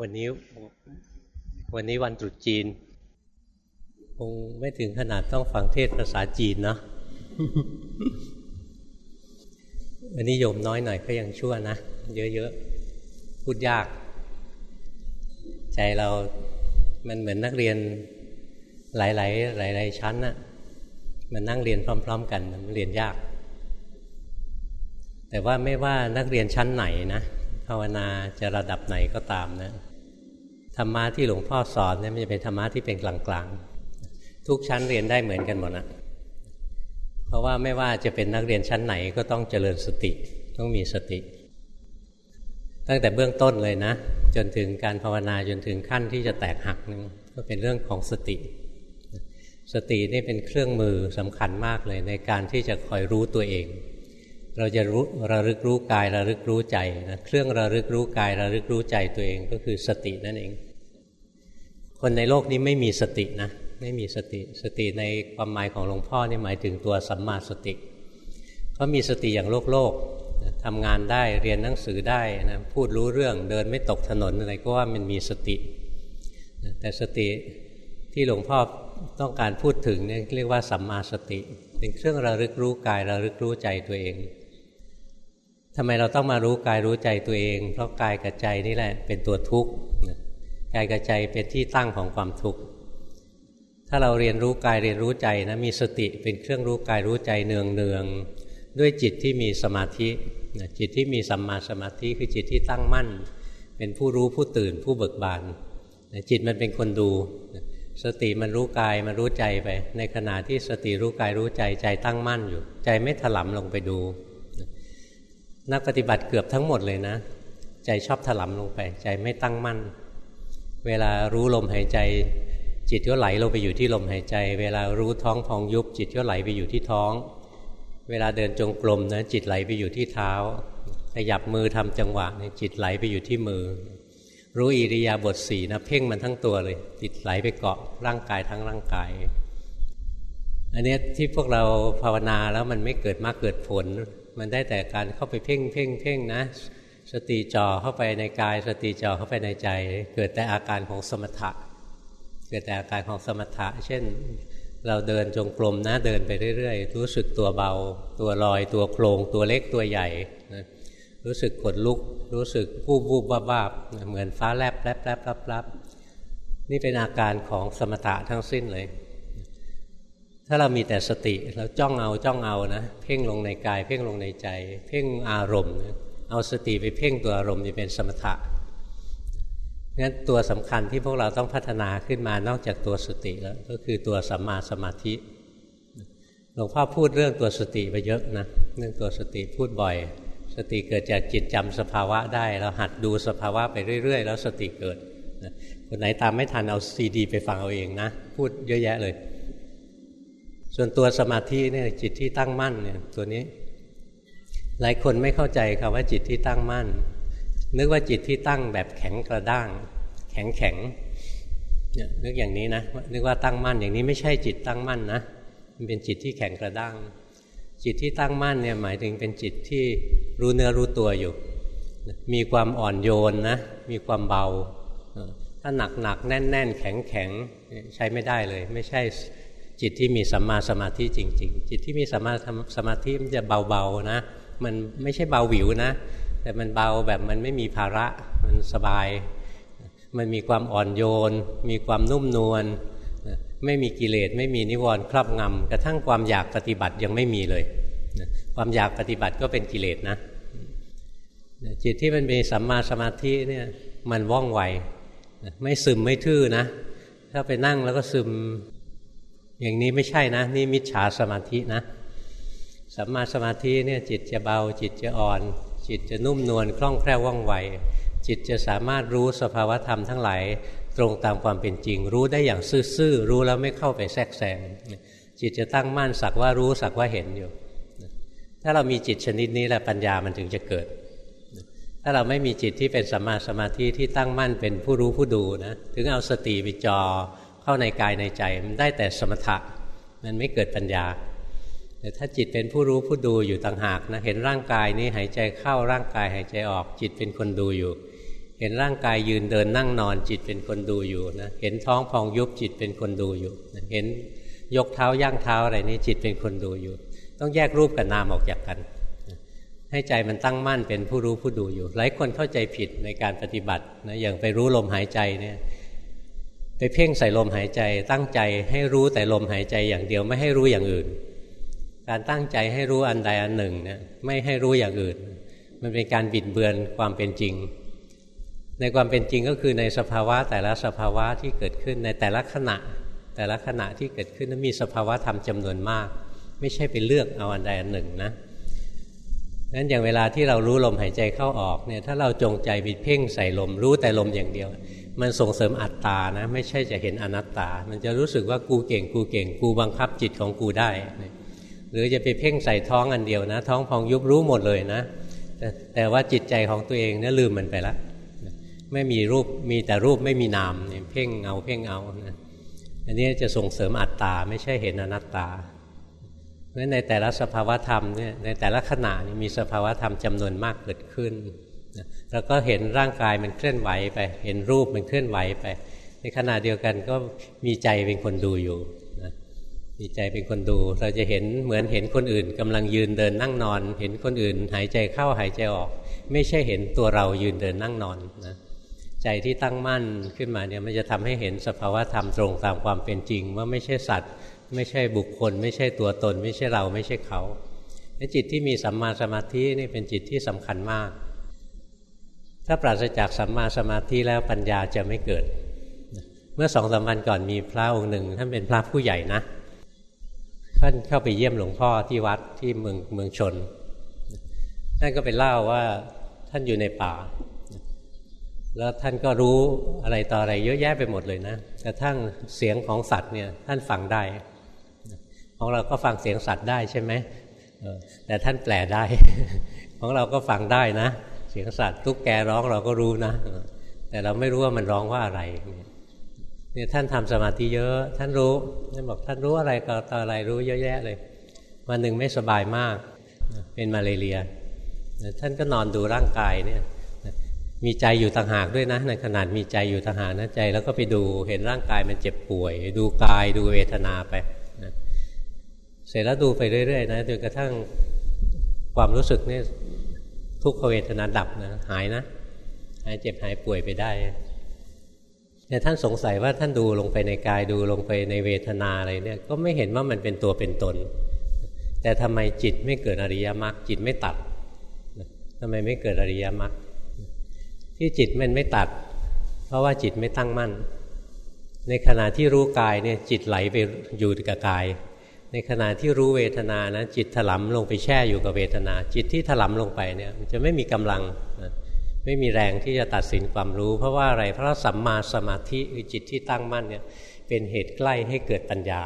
วันนี้วันนี้วันตรุษจีน คงไม่ถึงขนาดต้องฟังเทศภาษาจีนเนาะวันนี้โยมน้อยหน่อยก็ยังชั่วนะ เยอะๆ พูดยาก ใจเรามันเหมือนนักเรียนหลายๆหลายๆชั้นนะ่ะมันนั่งเรียนพร้อม ๆ กันมันเรียนยาก แต่ว่าไม่ว่านักเรียนชั้นไหนนะ ภาวนาจะระดับไหนก็ตามนะธรรมะที่หลวงพ่อสอนเนี่ยมันจะเป็นธรรมะที่เป็นกลางๆ ทุกชั้นเรียนได้เหมือนกันหมดนะเพราะว่าไม่ว่าจะเป็นนักเรียนชั้นไหนก็ต้องเจริญสติ ต้องมีสติ ตั้งแต่เบื้องต้นเลยนะ จนถึงการภาวนาจนถึงขั้นที่จะแตกหักนึงก็เป็นเรื่องของสติ สตินี่เป็นเครื่องมือสำคัญมากเลยในการที่จะคอยรู้ตัวเอง เราจะรู้ระลึกรู้กายระลึกรู้ใจนะเครื่องระลึกรู้กายระลึกรู้ใจตัวเองก็คือสตินั่นเอง คนในโลกนี้ไม่มีสตินะไม่มีสติสติในความหมายของหลวงพ่อนี่หมายถึงตัวสัมมาสติเขามีสติอย่างโลกโลกทำงานได้เรียนหนังสือได้นะพูดรู้เรื่องเดินไม่ตกถนนอะไรก็ว่ามันมีสติ แต่สติที่หลวงพ่อต้องการพูดถึงเนี่ยเรียกว่าสัมมาสติ เป็นเครื่องระลึกรู้กายระลึกรู้ใจตัวเอง ทำไมเราต้องมารู้กายรู้ใจตัวเอง เพราะกายกับใจนี่แหละเป็นตัวทุกข์กายกับใจเป็นที่ตั้งของความทุกข์ถ้าเราเรียนรู้กายเรียนรู้ใจนะมีสติเป็นเครื่องรู้กายรู้ใจเนืองเนืองด้วยจิตที่มีสมาธิจิตที่มีสัมมาสมาธิคือจิตที่ตั้งมั่น เป็นผู้รู้ผู้ตื่นผู้เบิกบานจิตมันเป็นคนดู สติมันรู้กายมันรู้ใจไป ในขณะที่สติรู้กายรู้ใจใจตั้งมั่นอยู่ ใจไม่ถลำลงไปดู นักปฏิบัติเกือบทั้งหมดเลยนะ ใจชอบถลำลงไป ใจไม่ตั้งมั่น เวลารู้ลมหายใจ จิตก็ไหลลงไปอยู่ที่ลมหายใจ เวลารู้ท้องพองยุบ จิตก็ไหลไปอยู่ที่ท้อง เวลาเดินจงกรมนะจิตไหลไปอยู่ที่เท้าขยับมือทำจังหวะเนี่ยจิตไหลไปอยู่ที่มือ รู้อิริยาบถสี่นะเพ่งมันทั้งตัวเลย จิตไหลไปเกาะร่างกายทั้งร่างกายอันนี้ที่พวกเราภาวนาแล้วมันไม่เกิดมากเกิดผล มันได้แต่การเข้าไปเพ่งเพ่งเพ่งนะ สติจ่อเข้าไปในกาย สติจ่อเข้าไปในใจ เกิดแต่อาการของสมถะ เกิดแต่อาการของสมถะ เช่นเราเดินจงกรมนะเดินไปเรื่อยๆ รู้สึกตัวเบา ตัวลอยตัวโครงตัวเล็กตัวใหญ่นะรู้สึกกดลุก รู้สึกวูบวูบบ้าบ้าเหมือนฟ้าแลบแลบแลบรับรับนี่เป็นอาการของสมถะทั้งสิ้นเลย ถ้าเรามีแต่สติเราจ้องเอาจ้องเอานะเพ่งลงในกาย เพ่งลงในใจ เพ่งอารมณ์ เอาสติไปเพ่งตัวอารมณ์จะเป็นสมถะงั้นตัวสำคัญที่พวกเราต้องพัฒนาขึ้นมานอกจากตัวสติแล้วก็คือตัวสัมมาสมาธิหลวงพ่อพูดเรื่องตัวสติไปเยอะนะเรื่องตัวสติพูดบ่อย สติเกิดจากจิตจำสภาวะได้ เราหัดดูสภาวะไปเรื่อย ๆ แล้วสติเกิดคนไหนตามไม่ทันเอาซีดี ไปฟังเอาเองนะ พูดเยอะแยะเลย ส่วนตัวสมาธิเนี่ยจิตที่ตั้งมั่นเนี่ยตัวนี้ หลายคนไม่เข้าใจคำว่าจิตที่ตั้งมั่น นึกว่าจิตที่ตั้งแบบแข็งกระด้าง แข็งแข็งเนี่ยนึกอย่างนี้นะนึกว่าตั้งมั่นอย่างนี้ไม่ใช่จิตตั้งมั่นนะมันเป็นจิตที่แข็งกระด้าง จิตที่ตั้งมั่นเนี่ยหมายถึงเป็นจิตที่รู้เนื้อรู้ตัวอยู่ มีความอ่อนโยนนะมีความเบา ถ้าหนักหนักแน่นแน่นแข็งแข็งใช้ไม่ได้เลย ไม่ใช่ จิตที่มีสัมมาสมาธิจริง ๆ จิตที่มีสัมมาสมาธิมันจะเบาๆนะ มันไม่ใช่เบาหวิวนะ แต่มันเบาแบบมันไม่มีภาระมันสบาย มันมีความอ่อนโยน มีความนุ่มนวลไม่มีกิเลสไม่มีนิวรณ์ครอบงำกระทั่งความอยากปฏิบัติยังไม่มีเลย ความอยากปฏิบัติก็เป็นกิเลสนะ จิตที่มันมีสัมมาสมาธิเนี่ยมันว่องไวไม่ซึมไม่ทื่อนะ ถ้าไปนั่งแล้วก็ซึม อย่างนี้ไม่ใช่นะ นี่มิจฉาสมาธินะสัมมาสมาธิเนี่ยจิตจะเบา จิตจะอ่อน จิตจะนุ่มนวลคล่องแคล่วว่องไว จิตจะสามารถรู้สภาวธรรมทั้งหลายตรงตามความเป็นจริง รู้ได้อย่างซื่อๆรู้แล้วไม่เข้าไปแทรกแซงจิตจะตั้งมั่นสักว่ารู้สักว่าเห็นอยู่ ถ้าเรามีจิตชนิดนี้แหละปัญญามันถึงจะเกิด ถ้าเราไม่มีจิตที่เป็นสัมมาสมาธิที่ตั้งมั่นเป็นผู้รู้ผู้ดูนะถึงเอาสติไปจอ เข้าในกายในใจมันได้แต่สมถะ มันไม่เกิดปัญญาแต่ถ้าจิตเป็นผู้รู้ผู้ดูอยู่ต่างหากนะเห็นร่างกายนี้หายใจเข้าร่างกายหายใจออก จิตเป็นคนดูอยู่ เห็นร่างกายยืนเดินนั่งนอน จิตเป็นคนดูอยู่นะเห็นท้องพองยุบจิตเป็นคนดูอยู่เห็นยกเท้าย่างเท้าอะไรนี่จิตเป็นคนดูอยู่ ต้องแยกรูปกับนามออกจากกันให้ใจมันตั้งมั่นเป็นผู้รู้ผู้ดูอยู่ หลายคนเข้าใจผิดในการปฏิบัตินะอย่างไปรู้ลมหายใจเนี่ย ไปเพ่งใส่ลมหายใจ ตั้งใจให้รู้แต่ลมหายใจอย่างเดียวไม่ให้รู้อย่างอื่น การตั้งใจให้รู้อันใดอันหนึ่งเนี่ยไม่ให้รู้อย่างอื่น มันเป็นการบิดเบือนความเป็นจริง ในความเป็นจริงก็คือในสภาวะแต่ละสภาวะที่เกิดขึ้นในแต่ละขณะ แต่ละขณะที่เกิดขึ้นนั้นมีสภาวะธรรมจำนวนมาก ไม่ใช่ไปเลือกเอาอันใดอันหนึ่งนะนั้นอย่างเวลาที่เรารู้ลมหายใจเข้าออกเนี่ยถ้าเราจงใจไปเพ่งใส่ลมรู้แต่ลมอย่างเดียว มันส่งเสริมอัตตานะ ไม่ใช่จะเห็นอนัตตา มันจะรู้สึกว่ากูเก่งกูเก่ง กูบังคับจิตของกูได้ หรือจะไปเพ่งใส่ท้องอันเดียวนะ ท้องพองยุบรู้หมดเลยนะ แต่ว่าจิตใจของตัวเองเนี่ยลืมมันไปละไม่มีรูปมีแต่รูปไม่มีนามเนี่ยเพ่งเอาเพ่งเอานะอันนี้จะส่งเสริมอัตตา ไม่ใช่เห็นอนัตตาเพราะในแต่ละสภาวธรรมเนี่ยในแต่ละขณะมีสภาวธรรมจำนวนมากเกิดขึ้น แล้วก็เห็นร่างกายมันเคลื่อนไหวไป เห็นรูปมันเคลื่อนไหวไป ในขณะเดียวกันก็มีใจเป็นคนดูอยู่นะมีใจเป็นคนดู เราจะเห็นเหมือนเห็นคนอื่นกำลังยืนเดินนั่งนอน เห็นคนอื่น หายใจเข้าหายใจออก ไม่ใช่เห็นตัวเรายืนเดินนั่งนอนนะใจที่ตั้งมั่นขึ้นมาเนี่ยมันจะทำให้เห็นสภาวะธรรมตรงตามความเป็นจริง ว่าไม่ใช่สัตว์ ไม่ใช่บุคคล ไม่ใช่ตัวตน ไม่ใช่เราไม่ใช่เขาจิตที่มีสัมมาสมาธินี่เป็นจิตที่สำคัญมาก ถ้าปราศจากสัมมาสมาธิแล้วปัญญาจะไม่เกิด เมื่อสองสามวันก่อนมีพระองค์หนึ่งท่านเป็นพระผู้ใหญ่นะท่านเข้าไปเยี่ยมหลวงพ่อที่วัดที่เมืองเมืองชนท่านก็ไปเล่าว่าท่านอยู่ในป่า แล้วท่านก็รู้อะไรต่ออะไรเยอะแยะไปหมดเลยนะกระทั่งเสียงของสัตว์เนี่ยท่านฟังได้ของเราก็ฟังเสียงสัตว์ได้ใช่ไหมแต่ท่านแปลได้ ของเราก็ฟังได้นะ เสียงสัตว์ตุ๊กแกร้องเราก็รู้นะ แต่เราไม่รู้ว่ามันร้องว่าอะไรเนี่ยท่านทำสมาธิเยอะ ท่านรู้ท่านบอกท่านรู้อะไรก็ต่ออะไรรู้เยอะแยะเลยวันหนึ่งไม่สบายมาก เป็นมาเลเรีย ท่านก็นอนดูร่างกายเนี่ยมีใจอยู่ต่างหากด้วยนะในขนาดมีใจอยู่ต่างหากนะใจ แล้วก็ไปดูเห็นร่างกายมันเจ็บป่วย ดูกายดูเวทนาไปนะเสร็จแล้วดูไปเรื่อยๆนะจนกระทั่งความรู้สึกนี่ ทุกขเวทนาดับนะหายนะหายเจ็บหายป่วยไปได้แต่ท่านสงสัยว่าท่านดูลงไปในกายดูลงไปในเวทนาอะไรเนี่ยก็ไม่เห็นว่ามันเป็นตัวเป็นตน แต่ทำไมจิตไม่เกิดอริยมรรคจิตไม่ตัดทำไมไม่เกิดอริยมรรคที่จิตมันไม่ตัด เพราะว่าจิตไม่ตั้งมั่น ในขณะที่รู้กายเนี่ยจิตไหลไปอยู่กับกาย ในขณะที่รู้เวทนานะจิตถลำลงไปแช่อยู่กับเวทนา จิตที่ถลำลงไปเนี่ยมันจะไม่มีกำลังนะไม่มีแรงที่จะตัดสินความรู้ เพราะว่าอะไรเพราะสัมมาสมาธิคือจิตที่ตั้งมั่นเนี่ยเป็นเหตุใกล้ให้เกิดปัญญา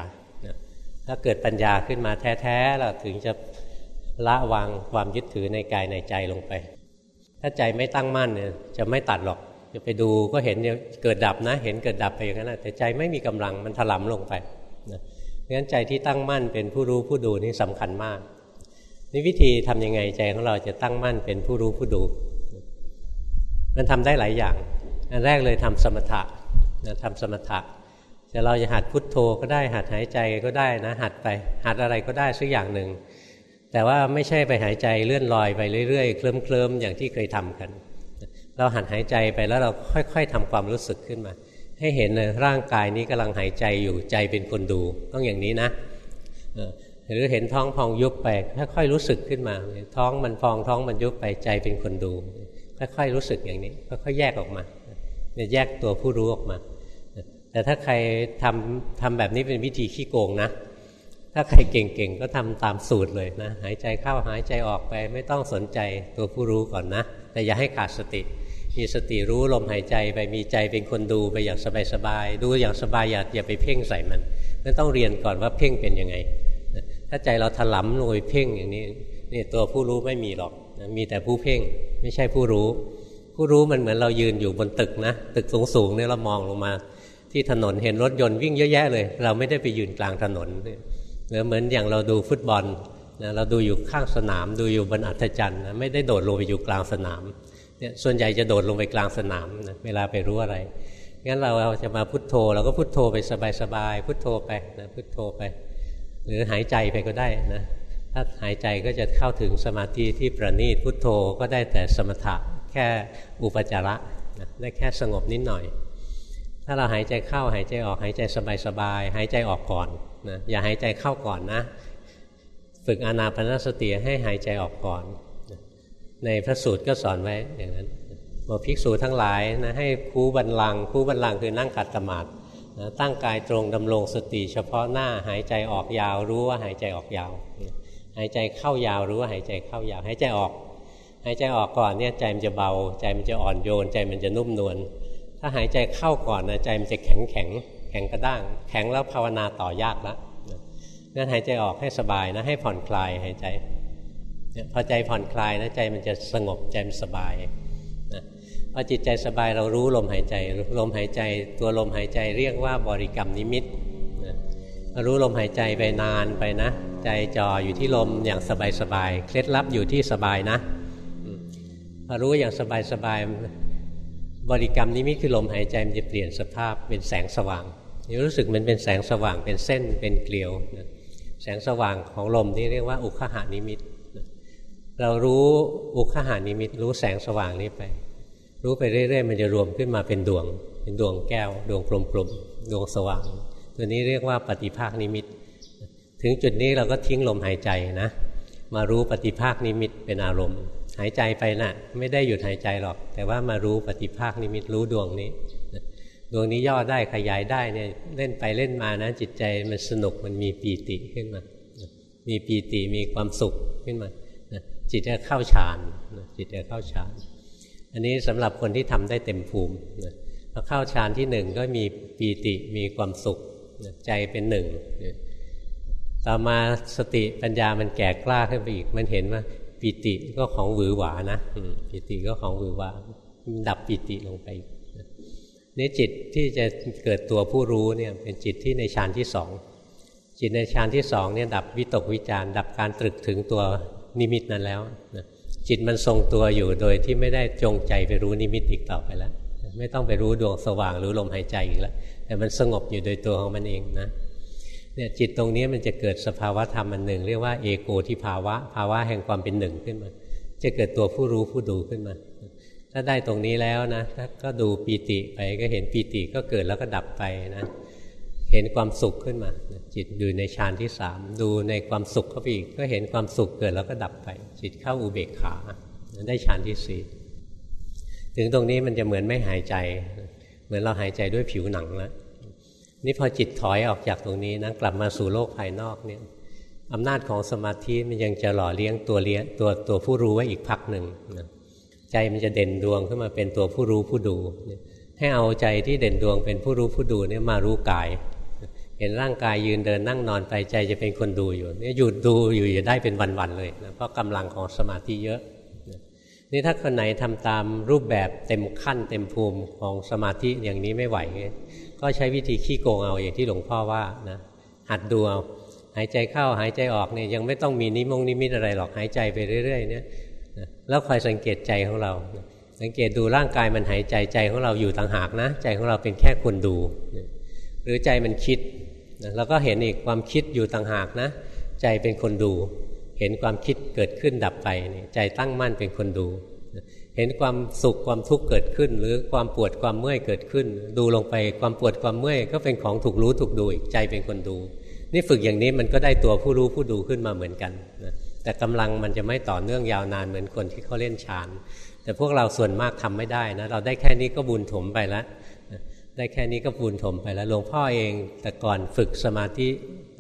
ถ้าเกิดปัญญาขึ้นมาแท้ๆเราถึงจะละวางความยึดถือในกายในใจลงไป ถ้าใจไม่ตั้งมั่นเนี่ยจะไม่ตัดหรอกจะไปดูก็เห็นเกิดดับนะ เห็นเกิดดับไปอย่างนั้นแต่ใจไม่มีกำลังมันถลำลงไป งั้นใจที่ตั้งมั่นเป็นผู้รู้ผู้ดูนี่สำคัญมากนี่วิธีทํำยังไงใจของเราจะตั้งมั่นเป็นผู้รู้ผู้ดู มันทำได้หลายอย่าง อันแรกเลยทำสมถะนะทำสมถะจะเราจะหัดพุทโธก็ได้หัดหายใจก็ได้นะหัดไปหัดอะไรก็ได้สักอย่างหนึ่งแต่ว่าไม่ใช่ไปหายใจเลื่อนลอยไปเรื่อยๆ เคลิ้มๆอย่างที่เคยทำกัน เราหัดหายใจไปแล้วเราค่อย ๆทำความรู้สึกขึ้นมา ให้เห็นเลยร่างกายนี้กำลังหายใจอยู่ใจเป็นคนดู ต้องอย่างนี้นะหรือเห็นท้องพองยุบไปค่อยๆรู้สึกขึ้นมา ท้องมันพองท้องมันยุบไปใจเป็นคนดูค่อยๆรู้สึกอย่างนี้ค่อยๆแยกออกมาเนี่ยแยกตัวผู้รู้ออกมา แต่ถ้าใครทำทำแบบนี้เป็นวิธีขี้โกงนะ ถ้าใครเก่งๆก็ทำตามสูตรเลยนะ หายใจเข้าหายใจออกไป ไม่ต้องสนใจตัวผู้รู้ก่อนนะ แต่อย่าให้ขาดสติ มีสติรู้ลมหายใจไปมีใจเป็นคนดูไปอย่างสบายๆดูอย่างสบายอย่าอย่าไปเพ่งใส่มันนั่นต้องเรียนก่อนว่าเพ่งเป็นยังไง ถ้าใจเราถลำลงไปเพ่งอย่างนี้นี่ตัวผู้รู้ไม่มีหรอกมีแต่ผู้เพ่งไม่ใช่ผู้รู้ ผู้รู้มันเหมือนเรายืนอยู่บนตึกนะตึกสูงๆเนี่ยเรามองลงมาที่ถนนเห็นรถยนต์วิ่งเยอะแยะเลย เราไม่ได้ไปยืนกลางถนนหรือเหมือนอย่างเราดูฟุตบอลนะเราดูอยู่ข้างสนาม ดูอยู่บนอัธจันทร์นะไม่ได้โดดลงไปอยู่กลางสนาม เนี่ยส่วนใหญ่จะโดดลงไปกลางสนามนะเวลาไปรู้อะไรงั้นเราเราจะมาพุทโธเราก็พุทโธไปสบายๆพุทโธไปนะพุทโธไป หรือหายใจไปก็ได้นะถ้าหายใจก็จะเข้าถึงสมาธิที่ประณีตพุทโธก็ได้แต่สมถะแค่อุปจาระนะได้แค่สงบนิดหน่อย ถ้าเราหายใจเข้าหายใจออกหายใจสบายๆหายใจออกก่อนนะอย่าหายใจเข้าก่อนนะ ฝึกอานาปนสติให้หายใจออกก่อน ในพระสูตรก็สอนไว้อย่างนั้นบอกภิกษุทั้งหลายนะให้คูบันลังคูบันลังคือนั่งขัดสมาธินะตั้งกายตรงดำรงสติเฉพาะหน้าหายใจออกยาวรู้ว่าหายใจออกยาว หายใจเข้ายาวรู้ว่าหายใจเข้ายาว หายใจออก หายใจออกก่อนเนี่ยใจมันจะเบา ใจมันจะอ่อนโยน ใจมันจะนุ่มนวลถ้าหายใจเข้าก่อนนะใจมันจะแข็งแข็งแข็งกระด้าง แข็งแล้วภาวนาต่อยากแล้วนั่นหายใจออกให้สบายนะให้ผ่อนคลายหายใจ พอใจผ่อนคลายนะใจมันจะสงบใจมันสบายพอจิตใจสบายเรารู้ลมหายใจ ลมหายใจตัวลมหายใจเรียกว่าบริกรรมนิมิตนะรู้ลมหายใจไปนานไปนะ ใจจ่ออยู่ที่ลมอย่างสบายๆเคล็ดลับอยู่ที่สบายนะพอรู้อย่างสบายๆบริกรรมนิมิตคือลมหายใจมันจะเปลี่ยนสภาพเป็นแสงสว่างนี่รู้สึกมันเป็นแสงสว่างเป็นเส้นเป็นเกลียวนะแสงสว่างของลมที่เรียกว่าอุคหานิมิต เรารู้อุคหานิมิตรู้แสงสว่างนี้ไป รู้ไปเรื่อยๆ มันจะรวมขึ้นมาเป็นดวง เป็นดวงแก้ว ดวงกลมๆดวงสว่าง ตัวนี้เรียกว่าปฏิภาคนิมิต ถึงจุดนี้เราก็ทิ้งลมหายใจนะ มารู้ปฏิภาคนิมิตเป็นอารมณ์ หายใจไปนะ่ะ ไม่ได้หยุดหายใจหรอก แต่ว่ามารู้ปฏิภาคนิมิตรู้ดวงนี้ดวงนี้ย่อได้ขยายได้เนี่ยเล่นไปเล่นมานะ จิตใจมันสนุกมันมีปีติขึ้นมา มีปีติมีความสุขขึ้นมา จิตจะเข้าฌานจิตจะเข้าฌาน อันนี้สำหรับคนที่ทำได้เต็มภูมิพอเข้าฌานที่หนึ่งก็มีปีติมีความสุขใจเป็นหนึ่งต่อมาสติปัญญามันแก่กล้าขึ้นไปอีก มันเห็นว่าปีติก็ของหวือหวานะปีติก็ของหวือหวาดับปีติลงไปนี่จิตที่จะเกิดตัวผู้รู้เนี่ยเป็นจิตที่ในฌานที่สองจิตในฌานที่สองเนี่ยดับวิตกวิจารดับการตรึกถึงตัว นิมิตนั้นแล้วนะจิตมันทรงตัวอยู่โดยที่ไม่ได้จงใจไปรู้นิมิตอีกต่อไปแล้ว ไม่ต้องไปรู้ดวงสว่างหรู้ลมหายใจอีกแล้วแต่มันสงบอยู่โดยตัวของมันเองนะเนี่ยจิตตรงนี้มันจะเกิดสภาวะธรรมอันหนึ่ง เรียกว่าเอโกที่ภาวะ ภาวะแห่งความเป็นหนึ่งขึ้นมา จะเกิดตัวผู้รู้ผู้ดูขึ้นมา ถ้าได้ตรงนี้แล้วนะก็ดูปีติไปก็เห็นปีติก็เกิดแล้วก็ดับไปนะ เห็นความสุขขึ้นมา จิตอยู่ในฌานที่สามดูในความสุขเข้าไปอีกก็เห็นความสุขเกิดแล้วก็ดับไป จิตเข้าอุเบกขาได้ฌานที่สี่ถึงตรงนี้มันจะเหมือนไม่หายใจ เหมือนเราหายใจด้วยผิวหนังแล้วนี่พอจิตถอยออกจากตรงนี้นะกลับมาสู่โลกภายนอกเนี่ยอำนาจของสมาธิมันยังจะหล่อเลี้ยงตัวเลี้ยงตัวตัวผู้รู้ไว้อีกพักหนึ่งใจมันจะเด่นดวงขึ้นมาเป็นตัวผู้รู้ผู้ดู ให้เอาใจที่เด่นดวงเป็นผู้รู้ผู้ดูเนี่ยมารู้กาย เห็นร่างกายยืนเดินนั่งนอนไปใจจะเป็นคนดูอยู่นี่หยุดดูอยู่จะได้เป็นวันๆเลยนะเพราะกำลังของสมาธิเยอะนี่ถ้าคนไหนทำตามรูปแบบเต็มขั้นเต็มภูมิของสมาธิอย่างนี้ไม่ไหว ก็ใช้วิธีขี้โกงเอาอย่างที่หลวงพ่อว่านะหัดดูเอาหายใจเข้าหายใจออกเนี่ยยังไม่ต้องมีนิมงนิมิตอะไรหรอกหายใจไปเรื่อย ๆ เนี่ยแล้วคอยสังเกตใจของเรา สังเกตดูร่างกายมันหายใจใจของเราอยู่ต่างหากนะ ใจของเราเป็นแค่คนดู หรือใจมันคิด เราก็เห็นอีกความคิดอยู่ต่างหากนะ ใจเป็นคนดู เห็นความคิดเกิดขึ้นดับไปนี่ใจตั้งมั่นเป็นคนดู เห็นความสุขความทุกข์เกิดขึ้น หรือความปวดความเมื่อยเกิดขึ้น ดูลงไปความปวดความเมื่อยก็เป็นของถูกรู้ถูกดูอีกใจเป็นคนดู นี่ฝึกอย่างนี้มันก็ได้ตัวผู้รู้ผู้ดูขึ้นมาเหมือนกันนะแต่กำลังมันจะไม่ต่อเนื่องยาวนานเหมือนคนที่เขาเล่นฌานแต่พวกเราส่วนมากทำไม่ได้นะเราได้แค่นี้ก็บุญถมไปแล้ว ได้แค่นี้ก็ปูนถมไปแล้วหลวงพ่อเองแต่ก่อนฝึกสมาธิ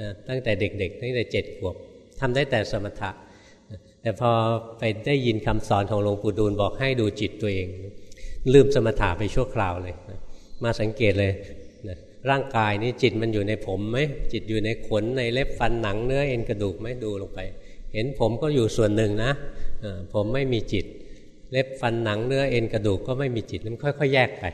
นะตั้งแต่เด็ก ๆ ตั้งแต่เจ็ดขวบทำได้แต่สมถะ แต่พอไปได้ยินคำสอนของหลวงปู่ดูลบอกให้ดูจิตตัวเอง ลืมสมถะไปชั่วคราวเลยนะมาสังเกตเลยนะร่างกายนี้จิตมันอยู่ในผมไหมจิตอยู่ในขนในเล็บฟันหนังเนื้อเอ็นกระดูกไหมดูลงไป เห็นผมก็อยู่ส่วนหนึ่งนะผมไม่มีจิต เล็บฟันหนังเนื้อเอ็นกระดูกก็ไม่มีจิตมันค่อยๆ แยกไป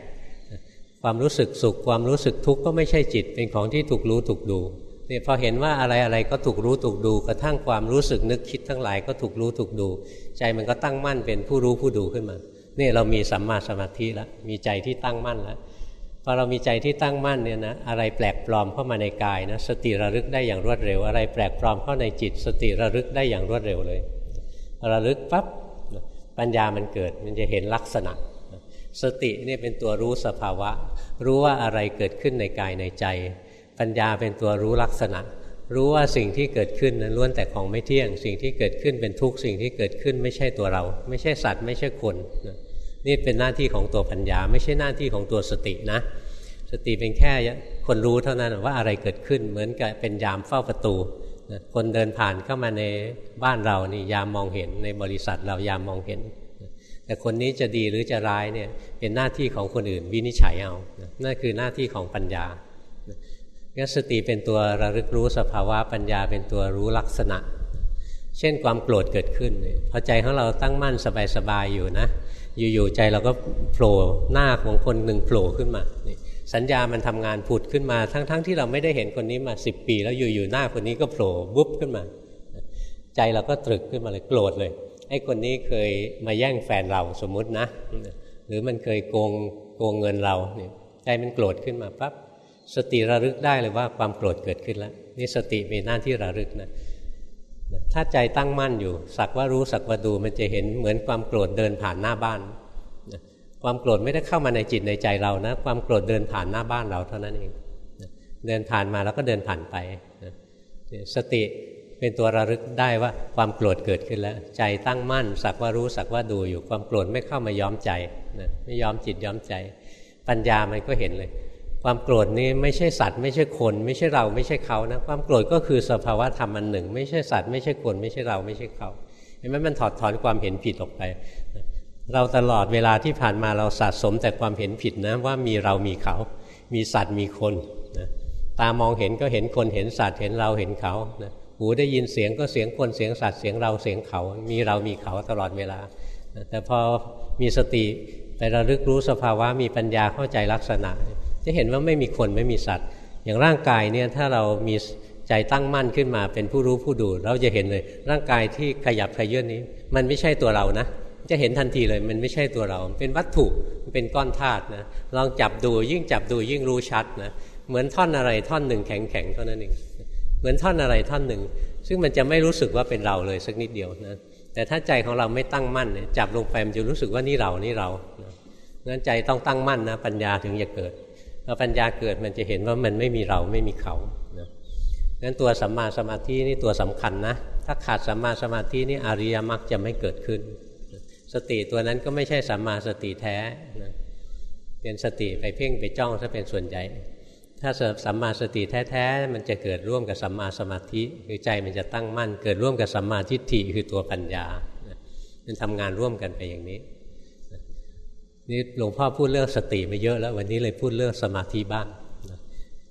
ความรู้สึกสุข ความรู้สึกทุกข์ก็ไม่ใช่จิต เป็นของที่ถูกรู้ถูกดูเนี่ยพอเห็นว่าอะไรอะไรก็ถูกรู้ถูกดู กระทั่งความรู้สึกนึกคิดทั้งหลายก็ถูกรู้ถูกดู ใจมันก็ตั้งมั่นเป็นผู้รู้ผู้ดูขึ้นมานี่เรามีสัมมาสมาธิแล้วมีใจที่ตั้งมั่นแล้วพอเรามีใจที่ตั้งมั่นเนี่ยนะอะไรแปลกปลอมเข้ามาในกายนะสติระลึกได้อย่างรวดเร็ว อะไรแปลกปลอมเข้าในจิต สติระลึกได้อย่างรวดเร็วเลยระลึกปั๊บปัญญามันเกิดมันจะเห็นลักษณะ สติเนี่ยเป็นตัวรู้สภาวะ รู้ว่าอะไรเกิดขึ้นในกายในใจ ปัญญาเป็นตัวรู้ลักษณะ รู้ว่าสิ่งที่เกิดขึ้นนั้นล้วนแต่ของไม่เที่ยง สิ่งที่เกิดขึ้นเป็นทุกข์สิ่งที่เกิดขึ้นไม่ใช่ตัวเรา ไม่ใช่สัตว์ไม่ใช่คนนี่เป็นหน้าที่ของตัวปัญญา ไม่ใช่หน้าที่ของตัวสตินะ สติเป็นแค่คนรู้เท่านั้นว่าอะไรเกิดขึ้นเหมือนกับเป็นยามเฝ้าประตูคนเดินผ่านเข้ามาในบ้านเรานี่ยามมองเห็นในบริษัทเรายามมองเห็น แต่คนนี้จะดีหรือจะร้ายเนี่ยเป็นหน้าที่ของคนอื่นวินิจฉัยเอานั่นคือหน้าที่ของปัญญางั้นสติเป็นตัวระลึกรู้สภาวะปัญญาเป็นตัวรู้ลักษณะ เช่นความโกรธเกิดขึ้นพอใจของเราตั้งมั่นสบายๆอยู่นะ อยู่ๆใจเราก็โผล่หน้าของคนหนึ่งโผล่ขึ้นมาสัญญามันทำงานผุดขึ้นมาทั้งๆทที่เราไม่ได้เห็นคนนี้มาสิบปี แล้วอยู่ๆหน้าคนนี้ก็โผล่วุบขึ้นมา ใจเราก็ตรึกขึ้นมาเลยโกรธเลย ไอ้คนนี้เคยมาแย่งแฟนเราสมมุตินะ หรือมันเคยโกงโกงเงินเราเนี่ยใจมันโกรธขึ้นมาปั๊บสติระลึกได้เลยว่าความโกรธเกิดขึ้นแล้วนี่สติมีหน้าที่ระลึกนะถ้าใจตั้งมั่นอยู่ สักว่ารู้สักว่าดูมันจะเห็นเหมือนความโกรธเดินผ่านหน้าบ้าน ความโกรธไม่ได้เข้ามาในจิตในใจเรานะ ความโกรธเดินผ่านหน้าบ้านเราเท่านั้นเองเดินผ่านมาแล้วก็เดินผ่านไปสติ เป็นตัวระลึกได้ว่าความโกรธเกิดขึ้นแล้ว ใจตั้งมั่น สักว่ารู้สักว่าดูอยู่ความโกรธไม่เข้ามาย้อมใจนะไม่ย้อมจิตย้อมใจ ปัญญามันก็เห็นเลย ความโกรธนี้ไม่ใช่สัตว์ ไม่ใช่คน ไม่ใช่เราไม่ใช่เขานะความโกรธก็คือสภาวะธรรมอันหนึ่ง ไม่ใช่สัตว์ไม่ใช่คนไม่ใช่เราไม่ใช่เขาเห็นไหมมันถอดถอนความเห็นผิดออกไป เราตลอดเวลาที่ผ่านมาเราสะสมแต่ความเห็นผิดนะว่ามีเรามีเขา มีสัตว์มีคนนะตามองเห็นก็เห็นคนเห็นสัตว์เห็นเราเห็นเขานะ หูได้ยินเสียงก็เสียงคนเสียงสัตว์เสียงเราเสียงเขา มีเรามีเขาตลอดเวลา แต่พอมีสติไประลึกรู้สภาวะมีปัญญาเข้าใจลักษณะ จะเห็นว่าไม่มีคนไม่มีสัตว์ อย่างร่างกายเนี่ยถ้าเรามีใจตั้งมั่นขึ้นมาเป็นผู้รู้ผู้ดูเราจะเห็นเลย ร่างกายที่ขยับขยื่นนี้ มันไม่ใช่ตัวเรานะ จะเห็นทันทีเลยมันไม่ใช่ตัวเรา เป็นวัตถุเป็นก้อนธาตุนะลองจับดูยิ่งจับดูยิ่งรู้ชัดนะเหมือนท่อนอะไรท่อนหนึ่งแข็งแข็งเท่านั้นเอง เหมือนท่อนอะไรท่อนหนึ่ง ซึ่งมันจะไม่รู้สึกว่าเป็นเราเลยสักนิดเดียวนะแต่ถ้าใจของเราไม่ตั้งมั่นจับลงไปมันจะรู้สึกว่านี่เรานี่เรานั้นใจต้องตั้งมั่นนะปัญญาถึงจะเกิดพอปัญญาเกิดมันจะเห็นว่ามันไม่มีเราไม่มีเขานะนั้นตัวสัมมาสมาธินี่ตัวสำคัญนะถ้าขาดสัมมาสมาธินี่อริยมรรคจะไม่เกิดขึ้น สติตัวนั้นก็ไม่ใช่สัมมาสติแท้นะเป็นสติไปเพ่งไปจ้องถ้าเป็นส่วนใหญ่ ถ้าสัมมาสติแท้ๆ มันจะเกิดร่วมกับสัมมาสมาธิคือใจมันจะตั้งมั่น เกิดร่วมกับสัมมาทิฏฐิคือตัวปัญญา มันทำงานร่วมกันไปอย่างนี้นี่หลวงพ่อพูดเรื่องสติมาเยอะแล้ว วันนี้เลยพูดเรื่องสมาธิบ้าง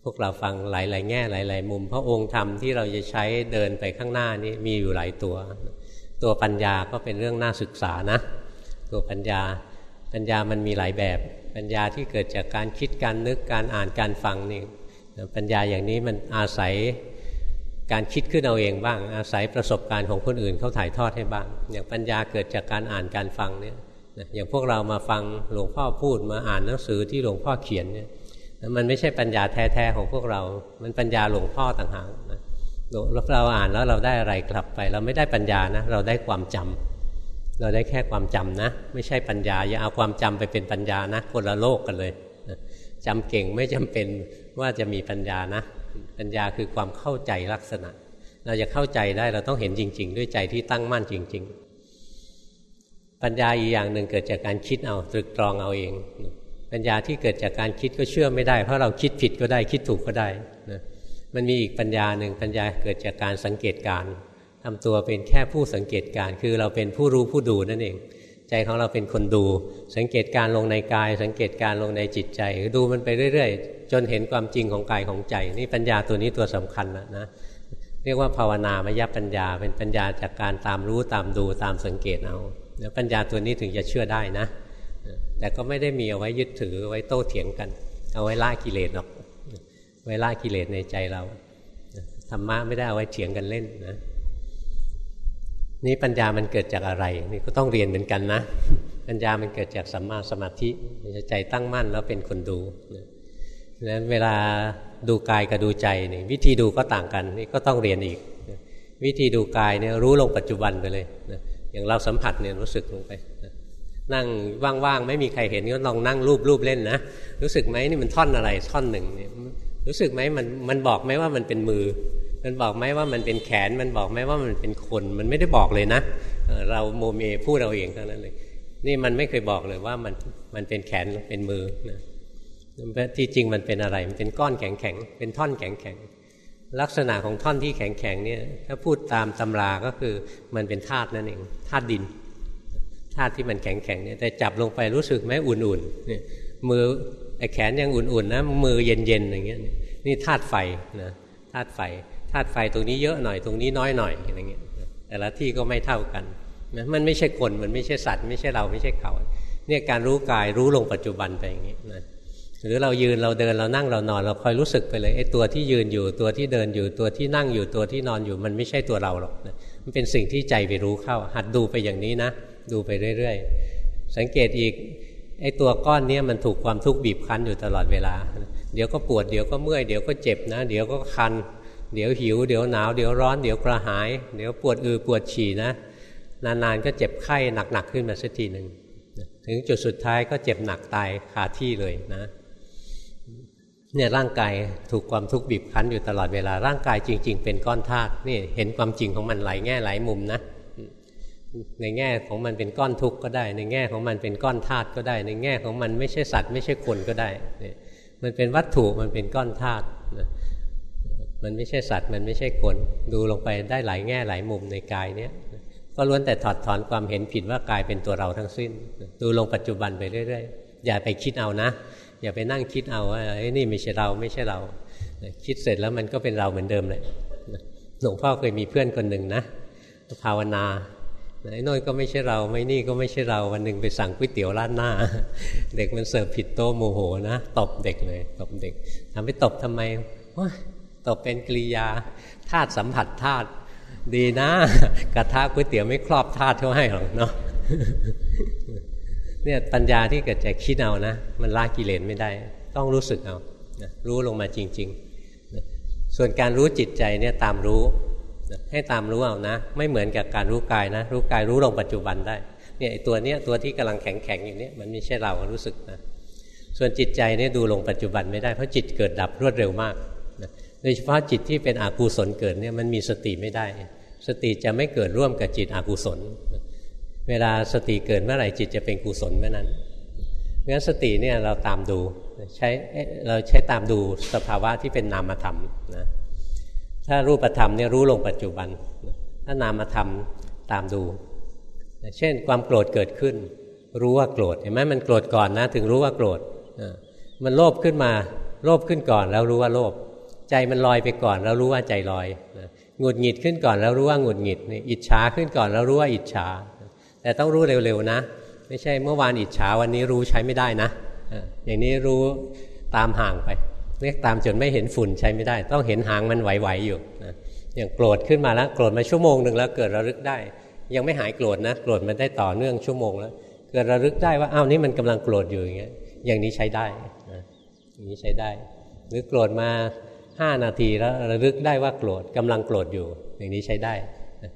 พวกเราฟังหลายๆแง่หลาย ๆ มุม พระองค์ธรรมที่เราจะใช้เดินไปข้างหน้านี้มีอยู่หลายตัว ตัวปัญญาก็เป็นเรื่องน่าศึกษานะ ตัวปัญญาปัญญามันมีหลายแบบ ปัญญาที่เกิดจากการคิดการนึกการอ่านการฟังนี่ปัญญาอย่างนี้มันอาศัยการคิดขึ้นเอาเองบ้าง อาศัยประสบการณ์ของคนอื่นเขาถ่ายทอดให้บ้าง อย่างปัญญาเกิดจากการอ่านการฟังเนี่ยอย่างพวกเรามาฟังหลวงพ่อพูดมาอ่านหนังสือที่หลวงพ่อเขียนเนี่ยมันไม่ใช่ปัญญาแท้ๆของพวกเรา มันปัญญาหลวงพ่อต่างหากเราอ่านแล้วเราได้อะไรกลับไป เราไม่ได้ปัญญานะ เราได้ความจำ เราได้แค่ความจำนะ ไม่ใช่ปัญญา อย่าเอาความจำไปเป็นปัญญานะคนละโลกกันเลยจำเก่งไม่จำเป็นว่าจะมีปัญญานะ ปัญญาคือความเข้าใจลักษณะ เราจะเข้าใจได้เราต้องเห็นจริง ๆ ด้วยใจที่ตั้งมั่นจริง ๆ ปัญญาอีกอย่างหนึ่งเกิดจากการคิดเอาตรึกตรองเอาเอง ปัญญาที่เกิดจากการคิดก็เชื่อไม่ได้ เพราะเราคิดผิดก็ได้คิดถูกก็ได้นะมันมีอีกปัญญาหนึ่งปัญญาเกิดจากการสังเกตการ ทำตัวเป็นแค่ผู้สังเกตการคือเราเป็นผู้รู้ผู้ดูนั่นเอง ใจของเราเป็นคนดู สังเกตการลงในกาย สังเกตการลงในจิตใจดูมันไปเรื่อย ๆ จนเห็นความจริงของกายของใจ นี่ปัญญาตัวนี้ตัวสำคัญนะนะเรียกว่าภาวนามยปัญญา เป็นปัญญาจากการตามรู้ตามดูตามสังเกตเอาปัญญาตัวนี้ถึงจะเชื่อได้นะ แต่ก็ไม่ได้มีเอาไว้ยึดถือไว้โต้เถียงกัน เอาไว้ล่ากิเลสหรอกไว้ล่ากิเลสในใจเราธรรมะไม่ได้เอาไว้เถียงกันเล่นนะ นี่ปัญญามันเกิดจากอะไร นี่ก็ต้องเรียนเหมือนกันนะ ปัญญามันเกิดจากสัมมาสมาธิใจตั้งมั่นแล้วเป็นคนดูนั้นเวลาดูกายกับดูใจนี่วิธีดูก็ต่างกันนี่ก็ต้องเรียนอีก วิธีดูกายเนี่ยรู้ลงปัจจุบันไปเลยอย่างเราสัมผัสเนี่ยรู้สึกลงไปนั่งว่างๆไม่มีใครเห็นก็ลองนั่งรูปรูปเล่นนะรู้สึกไหมนี่มันท่อนอะไรท่อนหนึ่งเนี่ยรู้สึกไหมมันมันบอกไหมว่ามันเป็นมือ มันบอกไหมว่ามันเป็นแขน มันบอกไหมว่ามันเป็นคน มันไม่ได้บอกเลยนะ เราโมเมพูดเราเองเท่านั้นเลย นี่มันไม่เคยบอกเลยว่ามันมันเป็นแขนเป็นมือนะที่จริงมันเป็นอะไร มันเป็นก้อนแข็งแข็งเป็นท่อนแข็งแข็งลักษณะของท่อนที่แข็งแข็งเนี่ยถ้าพูดตามตำราก็คือมันเป็นธาตุนั่นเองธาตุดินธาตุที่มันแข็งแข็งเนี่ยแต่จับลงไปรู้สึกไหมอุ่นๆเนี่ยมือไอ้แขนยังอุ่นๆนะมือเย็นๆอย่างเงี้ยนี่ธาตุไฟนะธาตุไฟ ธาตุไฟตรงนี้เยอะหน่อยตรงนี้น้อยหน่อยอะไรเงี้ยแต่ละที่ก็ไม่เท่ากันนะมันไม่ใช่คนมันไม่ใช่สัตว์ ไม่ใช่เราไม่ใช่เขาเนี่ยการรู้กายรู้ลงปัจจุบันไปอย่างงี้นะหรือเรายืนเราเดินเรานั่งเรานอน เราคอยรู้สึกไปเลยไอ้ตัวที่ยืนอยู่ตัวที่เดินอยู่ตัวที่นั่งอยู่ตัวที่นอนอยู่ มันไม่ใช่ตัวเราหรอกนะมันเป็นสิ่งที่ใจไปรู้เข้า หัดดูไปอย่างนี้นะ ดูไปเรื่อย ๆ สังเกตอีกไอ้ตัวก้อนเนี้มันถูกความทุกข์บีบคั้นอยู่ตลอดเวลา เดี๋ยวก็ปวดเดี๋ยวก็เมื่อยเดี๋ยวก็เจ็บนะ เดี๋ยวก็คัน เดี๋ยวหิว เดี๋ยวหนาว เดี๋ยวร้อน เดี๋ยวกระหาย เดี๋ยวปวดอือปวดฉี่นะ นานๆก็เจ็บไข้หนักๆขึ้นมาสักทีหนึ่งถึงจุดสุดท้ายก็เจ็บหนักตายคาที่เลยนะเนี่ยร่างกายถูกความทุกข์บีบคั้นอยู่ตลอดเวลาร่างกายจริง ๆ เป็นก้อนธาตุนี่เห็นความจริงของมันหลายแง่หลายมุมนะในแง่ของมันเป็นก้อนทุกข์ก็ได้ ในแง่ของมันเป็นก้อนธาตุก็ได้ ในแง่ของมันไม่ใช่สัตว์ไม่ใช่คนก็ได้ มันเป็นวัตถุมันเป็นก้อนธาตุ มันไม่ใช่สัตว์มันไม่ใช่คนดูลงไปได้หลายแง่หลายมุมในกายเนี้ยก็ล้วนแต่ถอดถอนความเห็นผิดว่ากายเป็นตัวเราทั้งสิ้น ดูลงปัจจุบันไปเรื่อยๆ อย่าไปคิดเอานะ อย่าไปนั่งคิดเอาว่าไอ้นี่ไม่ใช่เราไม่ใช่เรา คิดเสร็จแล้วมันก็เป็นเราเหมือนเดิมเลยหลวงพ่อเคยมีเพื่อนคนหนึ่งนะภาวนาไอ้น้อยก็ไม่ใช่เราไม่นี่ก็ไม่ใช่เราวันหนึ่งไปสั่งก๋วยเตี๋ยวร้านหน้า เด็กมันเสิร์ฟผิดโต๊ะโมโหนะตบเด็กเลยตบเด็กทำไปตบทำไม ตบเป็นกริยาธาตุสัมผัสธาตุดีนะกระทะก๋วยเตี๋ยวไม่ครอบธาตุเท่าให้หรอกเนาะเนี่ยปัญญาที่เกิดจากคิดเอานะ มันละกิเลสไม่ได้ ต้องรู้สึกเอารู้ลงมาจริง ๆ ส่วนการรู้จิตใจเนี่ยตามรู้ให้ตามรู้เอานะ ไม่เหมือนกับการรู้กายนะ รู้กายรู้ลงปัจจุบันได้เนี่ยตัวเนี้ยตัวที่กำลังแข็งแข็งอยู่เนี้ยมันไม่ใช่เรารู้สึกนะส่วนจิตใจเนี่ยดูลงปัจจุบันไม่ได้เพราะจิตเกิดดับรวดเร็วมาก โดยเฉพาะจิตที่เป็นอกุศลเกิดเนี่ยมันมีสติไม่ได้ สติจะไม่เกิดร่วมกับจิตอกุศล เวลาสติเกิดเมื่อไหร่จิตจะเป็นกุศลเมื่อนั้นงั้นสติเนี่ยเราตามดูใช้เราใช้ตามดูสภาวะที่เป็นนามธรรมนะถ้ารูปธรรมเนี่ยรู้ลงปัจจุบัน ถ้านามธรรมตามดู เช่นความโกรธเกิดขึ้น รู้ว่าโกรธเห็นไหมมันโกรธก่อนนะ ถึงรู้ว่าโกรธมันโลภขึ้นมาโลภขึ้นก่อนแล้วรู้ว่าโลภ ใจมันลอยไปก่อนแล้วรู้ว่าใจลอยหงุดหงิดขึ้นก่อนแล้วรู้ว่าหงุดหงิดอิจฉาขึ้นก่อนแล้วรู้ว่าอิจฉา แต่ต้องรู้เร็วๆนะ ไม่ใช่เมื่อวานอิจฉาวันนี้รู้ใช้ไม่ได้นะอย่างนี้รู้ตามห่างไปเรียกตามจนไม่เห็นฝุ่นใช้ไม่ได้ ต้องเห็นหางมันไหวๆอยู่นะอย่างโกรธขึ้นมาแล้วโกรธมาชั่วโมงหนึ่งแล้วเกิดระลึกได้ ยังไม่หายโกรธนะโกรธมันได้ต่อเนื่องชั่วโมงแล้ว เกิดระลึกได้ว่าอ้าวนี่มันกำลังโกรธอยู่อย่างเงี้ยอย่างนี้ใช้ได้นะอย่างนี้ใช้ได้ หรือโกรธมา ห้านาทีแล้วระลึกได้ว่าโกรธกำลังโกรธอยู่ อย่างนี้ใช้ได้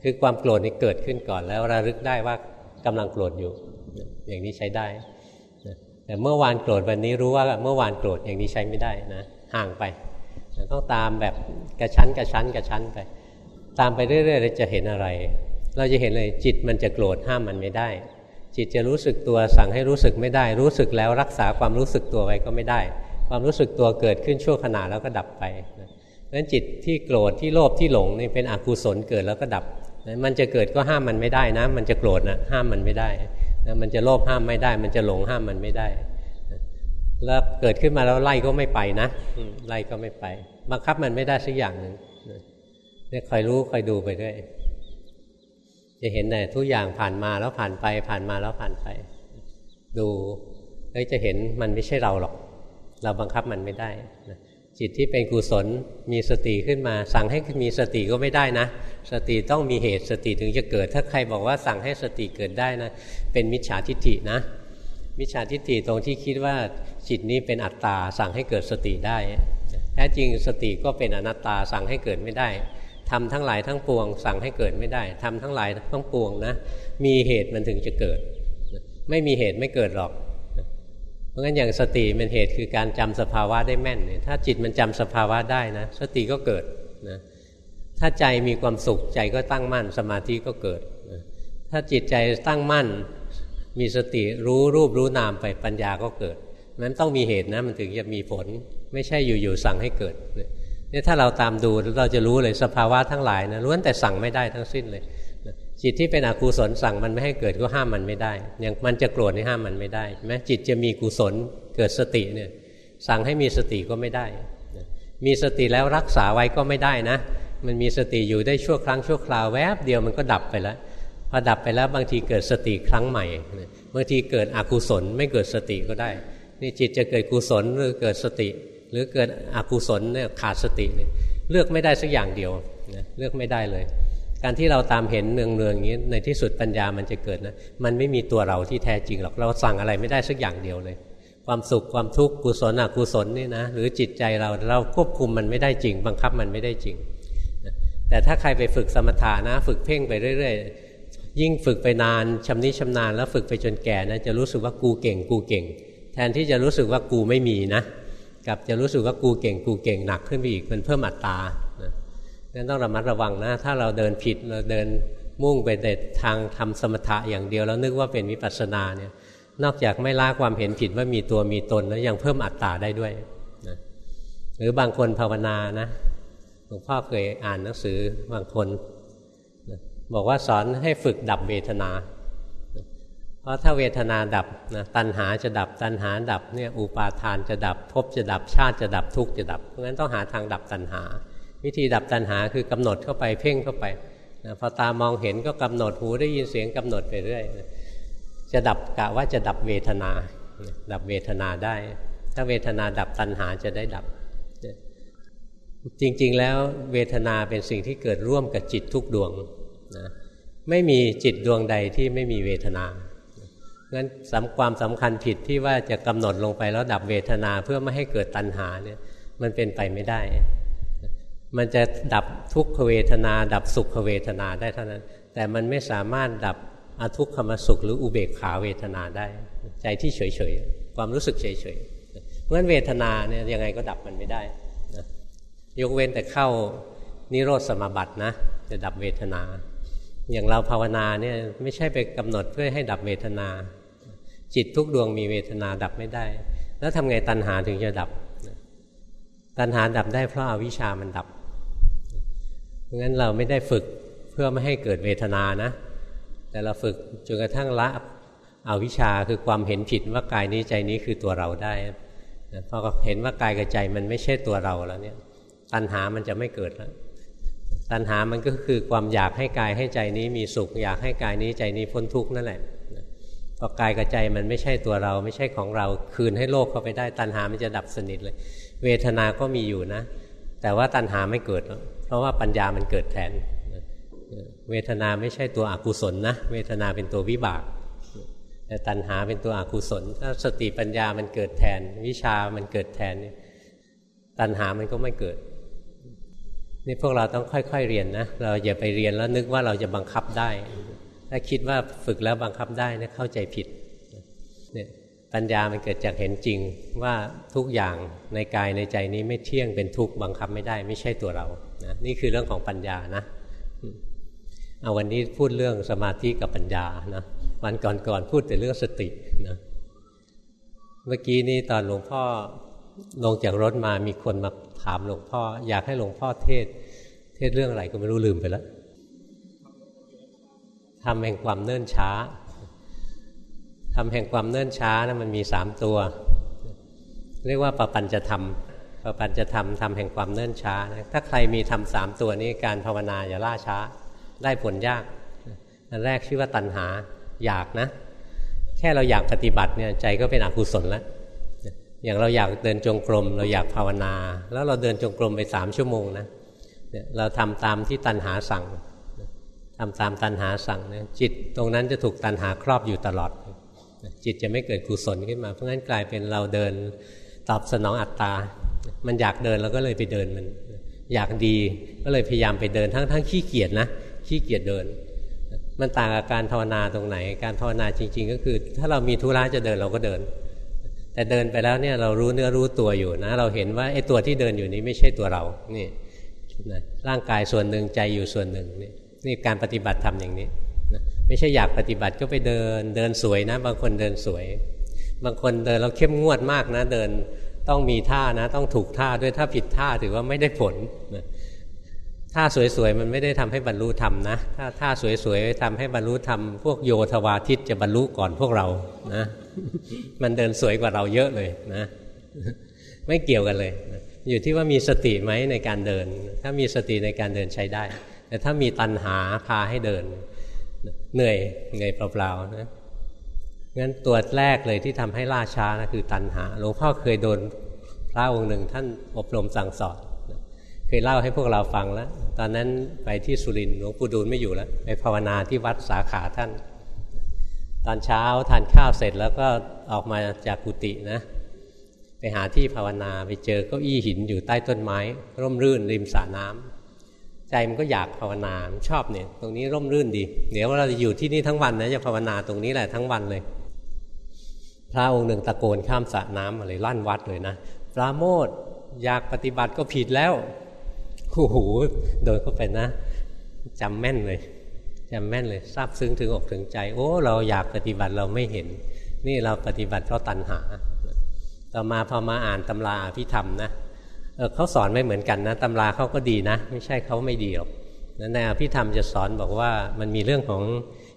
คือความโกรธนี่เกิดขึ้นก่อนแล้วระลึกได้ว่ากำลังโกรธอยู่ อย่างนี้ใช้ได้ แต่เมื่อวานโกรธวันนี้รู้ว่าเมื่อวานโกรธอย่างนี้ใช้ไม่ได้นะห่างไปต้องตามแบบกระชั้นกระชั้นกระชั้นไป ตามไปเรื่อยๆเราจะเห็นอะไร เราจะเห็นเลยจิตมันจะโกรธห้ามมันไม่ได้ จิตจะรู้สึกตัวสั่งให้รู้สึกไม่ได้ รู้สึกแล้วรักษาความรู้สึกตัวไว้ก็ไม่ได้ ความรู้สึกตัวเกิดขึ้นชั่วขณะแล้วก็ดับไปนั้นจิตที่โกรธที่โลภที่หลงนี่เป็นอกุศลเกิดแล้วก็ดับ มันจะเกิดก็ห้ามมันไม่ได้นะ มันจะโกรธนะห้ามมันไม่ได้นะมันจะโลภห้ามไม่ได้ มันจะหลงห้ามมันไม่ได้ แล้วเกิดขึ้นมาแล้วไล่ก็ไม่ไปนะไล่ก็ไม่ไป บังคับมันไม่ได้สักอย่างหนึ่งเนี่ยคอยรู้คอยดูไปด้วย จะเห็นแต่ทุกอย่างผ่านมาแล้วผ่านไป ผ่านมาแล้วผ่านไป ดูแล้วจะเห็นมันไม่ใช่เราหรอก เราบังคับมันไม่ได้จิตที่เป็นกุศลมีสติขึ้นมา สั่งให้มีสติก็ไม่ได้นะ สติต้องมีเหตุสติถึงจะเกิด ถ้าใครบอกว่าสั่งให้สติเกิดได้นะ เป็นมิจฉาทิฏฐินะ มิจฉาทิฏฐิตรงที่คิดว่าจิตนี้เป็นอัตตาสั่งให้เกิดสติได้แท้จริงสติก็เป็นอนัตตาสั่งให้เกิดไม่ได้ทำทั้งหลายทั้งปวง สั่งให้เกิดไม่ได้ทำทั้งหลายทั้งปวงนะ มีเหตุมันถึงจะเกิด ไม่มีเหตุไม่เกิดหรอก เพราะงั้นอย่างสติเป็นเหตุคือการจำสภาวะได้แม่นเนี่ยถ้าจิตมันจำสภาวะได้นะ สติก็เกิดนะถ้าใจมีความสุขใจก็ตั้งมั่น สมาธิก็เกิดนะถ้าจิตใจตั้งมั่น มีสติรู้รูปรู้นามไปปัญญาก็เกิดนั้นต้องมีเหตุนะมันถึงจะมีผล ไม่ใช่อยู่ๆสั่งให้เกิดเนี่ยถ้าเราตามดูเราจะรู้เลยสภาวะทั้งหลายนะล้วนแต่สั่งไม่ได้ทั้งสิ้นเลย จิตที่เป็นอกุศลสั่งมันไม่ให้เกิดก็ห้ามมันไม่ได้ อย่างมันจะโกรธนี่ห้ามมันไม่ได้ใช่ไหมจิตจะมีกุศลเกิดสติเนี่ยสั่งให้มีสติก็ไม่ได้ มีสติแล้วรักษาไว้ก็ไม่ได้นะ มันมีสติอยู่ได้ชั่วครั้งชั่วคราวแวบเดียวมันก็ดับไปแล้วพอดับไปแล้วบางทีเกิดสติครั้งใหม่บางทีเกิดอกุศลไม่เกิดสติก็ได้ นี่จิตจะเกิดกุศลหรือเกิดสติ หรือเกิดอกุศลเนี่ยขาดสติเนี่ยเลือกไม่ได้สักอย่างเดียวเลือกไม่ได้เลย การที่เราตามเห็นเนืองๆอย่างนี้ในที่สุดปัญญามันจะเกิดนะมันไม่มีตัวเราที่แท้จริงหรอกเราสั่งอะไรไม่ได้สักอย่างเดียวเลย ความสุขความทุกข์กุศลอกุศลนี่นะหรือจิตใจเราเราควบคุมมันไม่ได้จริง บังคับมันไม่ได้จริง แต่ถ้าใครไปฝึกสมถานะ ฝึกเพ่งไปเรื่อย ๆ ยิ่งฝึกไปนานชำนิชำนาญแล้วฝึกไปจนแก่นะจะรู้สึกว่ากูเก่งกูเก่ง แทนที่จะรู้สึกว่ากูไม่มีนะกับจะรู้สึกว่ากูเก่งกูเก่งหนักขึ้นไปอีกมันเพิ่มอัตตา นั้นต้องระมัดระวังนะ ถ้าเราเดินผิดเราเดินมุ่งไปแต่ทางทำสมถะอย่างเดียว แล้วนึกว่าเป็นวิปัสสนาเนี่ยนอกจากไม่ละความเห็นผิดว่ามีตัวมีตนแล้วยังเพิ่มอัตตาได้ด้วยนะหรือบางคนภาวนานะหลวงพ่อเคยอ่านหนังสือบางคนนะบอกว่าสอนให้ฝึกดับเวทนา เพราะถ้าเวทนาดับนะตัณหาจะดับตัณหาดับเนี่ยอุปาทานจะดับภพจะดับชาติจะดับทุกข์จะดับเพราะงั้นต้องหาทางดับตัณหา วิธีดับตัณหาคือกำหนดเข้าไปเพ่งเข้าไปนะพอตามองเห็นก็กำหนดหูได้ยินเสียงกำหนดไปเรื่อยจะดับกะว่าจะดับเวทนา ดับเวทนาได้ ถ้าเวทนาดับตัณหาจะได้ดับ จริงๆแล้วเวทนาเป็นสิ่งที่เกิดร่วมกับจิตทุกดวงนะไม่มีจิตดวงใดที่ไม่มีเวทนางั้นสำความสำคัญผิดที่ว่าจะกำหนดลงไปแล้วดับเวทนาเพื่อไม่ให้เกิดตัณหาเนี่ยมันเป็นไปไม่ได้ มันจะดับทุกขเวทนา ดับสุขเวทนาได้เท่านั้น แต่มันไม่สามารถดับอทุกขมสุขหรืออุเบกขาเวทนาได้ ใจที่เฉยๆ ความรู้สึกเฉยๆเพราะฉะนั้นเวทนาเนี่ยยังไงก็ดับมันไม่ได้นะยกเว้นแต่เข้านิโรธสมาบัตินะจะดับเวทนา อย่างเราภาวนาเนี่ยไม่ใช่ไปกำหนดเพื่อให้ดับเวทนา จิตทุกดวงมีเวทนาดับไม่ได้ แล้วทำไงตัณหาถึงจะดับ ตัณหาดับได้เพราะอาวิชามันดับ งั้นเราไม่ได้ฝึกเพื่อไม่ให้เกิดเวทนานะ แต่เราฝึกจนกระทั่งละเอาวิชาคือความเห็นผิดว่ากายนี้ใจนี้คือตัวเราได้พอเห็นว่ากายกับใจมันไม่ใช่ตัวเราแล้วเนี่ยตัณหามันจะไม่เกิดแล้วตัณหามันก็คือความอยากให้กายให้ใจนี้มีสุข อยากให้กายนี้ใจนี้พ้นทุกข์นั่นแหละพอกายกับใจมันไม่ใช่ตัวเรา ไม่ใช่ของเราคืนให้โลกเข้าไปได้ ตัณหามันจะดับสนิทเลย เวทนาก็มีอยู่นะ แต่ว่าตัณหาไม่เกิด เพราะว่าปัญญามันเกิดแทนเวทนาไม่ใช่ตัวอกุศลนะ เวทนาเป็นตัววิบาก แต่ตัณหาเป็นตัวอกุศล ถ้าสติปัญญามันเกิดแทน วิชามันเกิดแทน ตัณหามันก็ไม่เกิด นี่พวกเราต้องค่อย ๆเรียนนะ เราอย่าไปเรียนแล้วนึกว่าเราจะบังคับได้ ถ้าคิดว่าฝึกแล้วบังคับได้นะเข้าใจผิด ปัญญามันเกิดจากเห็นจริงว่าทุกอย่างในกายในใจนี้ไม่เที่ยงเป็นทุกข์บังคับไม่ได้ไม่ใช่ตัวเรานะนี่คือเรื่องของปัญญานะเอาวันนี้พูดเรื่องสมาธิกับปัญญานะวันก่อนๆพูดแต่เรื่องสตินะเมื่อกี้นี้ตอนหลวงพ่อลงจากรถมามีคนมาถามหลวงพ่อ อยากให้หลวงพ่อเทศ เทศเรื่องอะไรก็ไม่รู้ลืมไปแล้วทำแห่งความเนิ่นช้า ทำแห่งความเนิ่นช้านะมันมีสามตัว เรียกว่าปปัญจะทำปปัญจะทำทำแห่งความเนิ่นช้านะถ้าใครมีทำสามตัวนี้การภาวนาอย่าล่าช้า ได้ผลยากอันแรกชื่อว่าตัณหาอยากนะ แค่เราอยากปฏิบัติเนี่ยใจก็เป็นอกุศลแล้วอย่างเราอยากเดินจงกรม เราอยากภาวนา แล้วเราเดินจงกรมไปสามชั่วโมงนะเราทำตามที่ตัณหาสั่งทำตามตัณหาสั่งนะจิตตรงนั้นจะถูกตัณหาครอบอยู่ตลอด จิตจะไม่เกิดกุศลขึ้นมา เพราะงั้นกลายเป็นเราเดินตอบสนองอัตตา มันอยากเดินเราก็เลยไปเดินมัน อยากดีก็เลยพยายามไปเดินทั้งทั้งขี้เกียจนะขี้เกียจเดิน มันต่างกับการภาวนาตรงไหน การภาวนาจริง ๆ ก็คือ ถ้าเรามีธุระจะเดินเราก็เดิน แต่เดินไปแล้วเนี่ยเรารู้เนื้อรู้ตัวอยู่นะ เราเห็นว่าไอ้ตัวที่เดินอยู่นี้ไม่ใช่ตัวเรานี่ร่างกายส่วนหนึ่งใจอยู่ส่วนหนึ่งนี่นี่การปฏิบัติทำอย่างนี้ ไม่ใช่อยากปฏิบัติก็ไปเดิน เดินสวยนะ บางคนเดินสวย บางคนเดินเราเข้มงวดมากนะ เดินต้องมีท่านะ ต้องถูกท่าด้วยถ้าผิดท่าถือว่าไม่ได้ผลนะท่าสวยๆมันไม่ได้ทำให้บรรลุธรรมนะ ถ้าท่าสวยๆทำให้บรรลุธรรมพวกโยธวาทิตจะบรรลุก่อนพวกเรานะ มันเดินสวยกว่าเราเยอะเลยนะ ไม่เกี่ยวกันเลย อยู่ที่ว่ามีสติไหมในการเดิน ถ้ามีสติในการเดินใช้ได้ แต่ถ้ามีตัณหาพาให้เดิน เหนื่อยเหนื่อยเปล่าๆนะงั้นตัวแรกเลยที่ทำให้ล่าช้านะคือตัณหาหลวงพ่อเคยโดนพระองค์หนึ่งท่านอบรมสั่งสอนเคยเล่าให้พวกเราฟังแล้ว ตอนนั้นไปที่สุรินทร์หลวงปู่ดูลไม่อยู่แล้วไปภาวนาที่วัดสาขาท่าน ตอนเช้าทานข้าวเสร็จแล้วก็ออกมาจากกุฏินะ ไปหาที่ภาวนาไปเจอเก้าอี้หินอยู่ใต้ต้นไม้ ร่มรื่นริมสระน้ำ ใจมันก็อยากภาวนาชอบเนี่ย ตรงนี้ร่มรื่นดี เดี๋ยวเราจะอยู่ที่นี่ทั้งวันนะจะภาวนาตรงนี้แหละทั้งวันเลย พระองค์หนึ่งตะโกนข้ามสระน้ำอะไรลั่นวัดเลยนะปราโมทอยากปฏิบัติก็ผิดแล้วโอ้โหโดยก็เป็นนะจำแม่นเลยจำแม่นเลยทราบซึ้งถึงอกถึงใจ โอ้เราอยากปฏิบัติเราไม่เห็น นี่เราปฏิบัติเพราะตัณหา ต่อมาพอมาอ่านตำราพิธรรมนะ เขาสอนไม่เหมือนกันนะตำราเขาก็ดีนะ ไม่ใช่เขาไม่ดีหรอกในอภิธรรมจะสอนบอกว่ามันมีเรื่องของ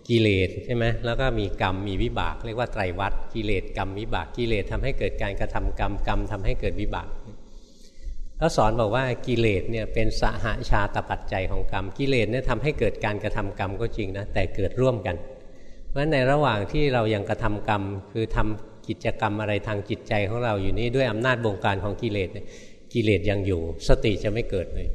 กิเลสใช่ไหมแล้วก็มีกรรมมีวิบาก เรียกว่าไตรวัตรกิเลสกรรมวิบากกิเลสทำให้เกิดการกระทำกรรมกรรมทำให้เกิดวิบากเขาสอนบอกว่ากิเลสเนี่ยเป็นสหาชาตปัจจัยของกรรมกิเลสเนี่ยทำให้เกิดการกระทำกรรมก็จริงนะแต่เกิดร่วมกันเพราะในระหว่างที่เรายังกระทำกรรม คือทำกิจกรรมอะไรทางจิตใจของเราอยู่นี้ด้วยอำนาจบงการของกิเลสเนี่ย กิเลสยังอยู่ สติจะไม่เกิดเลย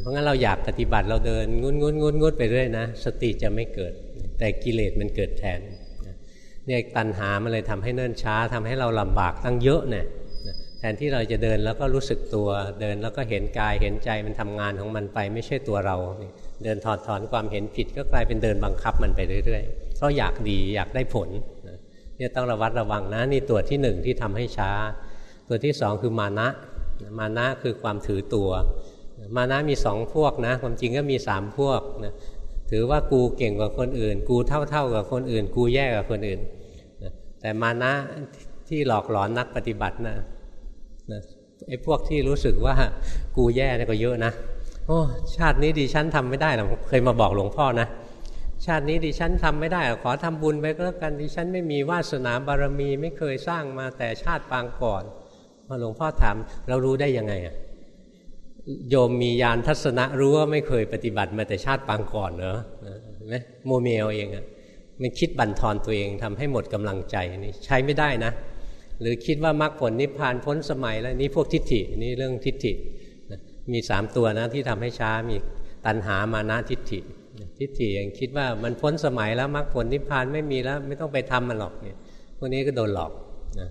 เพราะงั้นเราอยากปฏิบัติเราเดินงุนงุนงุนงุนไปเรื่อยนะสติจะไม่เกิด แต่กิเลสมันเกิดแทนเนี่ยตัณหามันเลยทำให้เนิ่นช้าทำให้เราลำบากตั้งเยอะเนี่ยแทนที่เราจะเดินแล้วก็รู้สึกตัวเดินแล้วก็เห็นกายเห็นใจมันทำงานของมันไปไม่ใช่ตัวเรา เดินถอดถอนความเห็นผิดก็กลายเป็นเดินบังคับมันไปเรื่อยๆเพราะอยากดีอยากได้ผลเนี่ยต้องระวัดระวังนะนี่ตัวที่หนึ่งที่ทำให้ช้า ตัวที่สองคือมานะ มานะคือความถือตัว มานะมีสองพวกนะ ความจริงก็มีสามพวกนะถือว่ากูเก่งกว่าคนอื่น กูเท่าเท่ากับคนอื่น กูแย่กว่าคนอื่น แต่มานะที่หลอกหลอนนักปฏิบัตินะนะไอ้พวกที่รู้สึกว่ากูแย่นี่ก็เยอะนะโอ้ชาตินี้ดิฉันทำไม่ได้หรอกเคยมาบอกหลวงพ่อนะชาตินี้ดิฉันทำไม่ได้ ขอทำบุญไปก็แล้วกันดิฉันไม่มีวาสนาบารมีไม่เคยสร้างมาแต่ชาติปางก่อน พอหลวงพ่อถามเรารู้ได้ยังไงอะโยมมีญาณทัศนะรู้ว่าไม่เคยปฏิบัติมาแต่ชาติปางก่อนเนอะเห็นไหมโมเมลเองอะมันคิดบั่นทอนตัวเองทำให้หมดกำลังใจนี่ใช้ไม่ได้นะ หรือคิดว่ามรรคผลนิพพานพ้นสมัยแล้วนี่พวกทิฏฐินี่เรื่องทิฏฐิมีสามตัวนะที่ทำให้ช้ามีตัณหามานะทิฏฐิ ทิฏฐิยังคิดว่ามันพ้นสมัยแล้วมรรคผลนิพพานไม่มีแล้วไม่ต้องไปทำมันหรอกเนี่ยพวกนี้ก็โดนหลอกนะ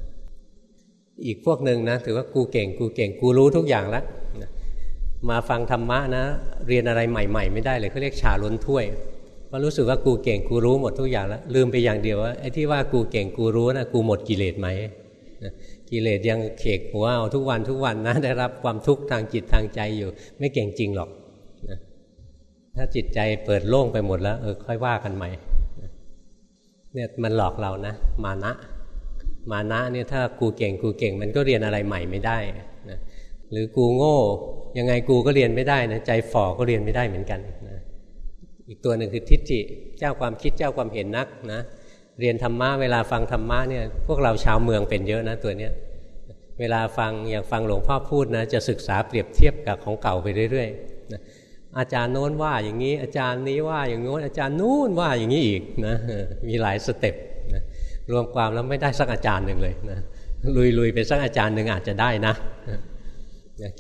อีกพวกหนึ่งนะถือว่ากูเก่งกูเก่งกูรู้ทุกอย่างแล้วมาฟังธรรมะนะ เรียนอะไรใหม่ ๆ ไม่ได้เลยเขาเรียกชาล้นถ้วยเพราะรู้สึกว่ากูเก่งกูรู้หมดทุกอย่างแล้วลืมไปอย่างเดียวว่าไอ้ที่ว่ากูเก่งกูรู้นะกูหมดกิเลสไหมกิเลสยังเขกหัวเอาทุกวันทุกวันนะได้รับความทุกข์ทางจิตทางใจอยู่ ไม่เก่งจริงหรอกถ้าจิตใจเปิดโล่งไปหมดแล้วเออค่อยว่ากันใหม่เนี่ยมันหลอกเรานะ มานะ มานะเนี่ยถ้ากูเก่งกูเก่ง มันก็เรียนอะไรใหม่ไม่ได้นะหรือกูโง่ยังไงกูก็เรียนไม่ได้นะใจฝ่อก็เรียนไม่ได้เหมือนกันนะอีกตัวหนึ่งคือทิฏฐิเจ้าความคิดเจ้าความเห็นนักนะเรียนธรรมะเวลาฟังธรรมะเนี่ยพวกเราชาวเมืองเป็นเยอะนะตัวเนี้ยเวลาฟังอย่างฟังหลวงพ่อพูดนะจะศึกษาเปรียบเทียบกับของเก่าไปเรื่อยๆนะอาจารย์โน้นว่าอย่างนี้อาจารย์นี้ว่าอย่างโน้นอาจารย์นู้นว่าอย่างนี้อีกนะมีหลายสเต็ป รวมความแล้วไม่ได้สักอาจารย์หนึ่งเลยนะลุยๆไปสักอาจารย์หนึ่งอาจจะได้นะ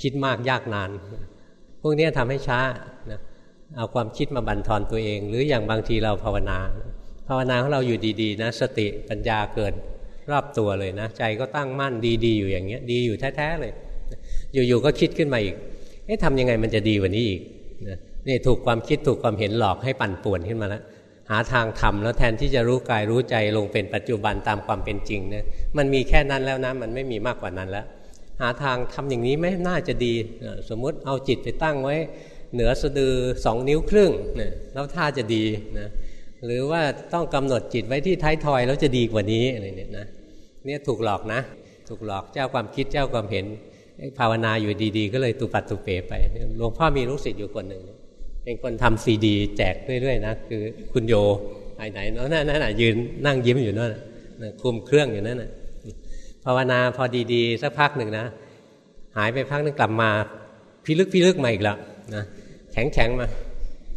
คิดมากยากนาน พวกนี้ทำให้ช้านะเอาความคิดมาบั่นทอนตัวเอง หรืออย่างบางทีเราภาวนา ภาวนาของเราอยู่ดีๆนะสติปัญญาเกิดรอบตัวเลยนะใจก็ตั้งมั่นดีๆอยู่อย่างเงี้ยดีอยู่แท้ๆเลย อยู่ๆก็คิดขึ้นมาอีกเอ๊ะทำยังไงมันจะดีกว่านี้อีกนี่ถูกความคิดถูกความเห็นหลอกให้ปั่นป่วนขึ้นมาแล้ว หาทางทำแล้วแทนที่จะรู้กายรู้ใจลงเป็นปัจจุบันตามความเป็นจริงเนี่ยมันมีแค่นั้นแล้วนะมันไม่มีมากกว่านั้นแล้ว หาทางทำอย่างนี้ไม่น่าจะดีสมมุติเอาจิตไปตั้งไว้ เหนือสะดือสองนิ้วครึ่งนี่ยแล้วท่าจะดีนะหรือว่าต้องกำหนดจิตไว้ที่ท้ายทอยแล้วจะดีกว่านี้อะไรเนี่ยนะเนี่ยถูกหลอกนะ ถูกหลอกเจ้าความคิดเจ้าความเห็นภาวนาอยู่ดีๆ ก็เลยตุปัดตุเปไปหลวงพ่อมีลูกศิษย์อยู่คนหนึ่ง เป็นคนทำซีดี แจกเรื่อยๆนะคือคุณโยไหนไหนนั่นนั่นยืนนั่งยิ้มอยู่นั่นคุมเครื่องอยู่นั่นนะภาวนาพอดีๆสักพักหนึ่งนะ หายไปพักนึงกลับมาพิลึกพิลึกมาอีกแล้วนะแข็งแข็งมา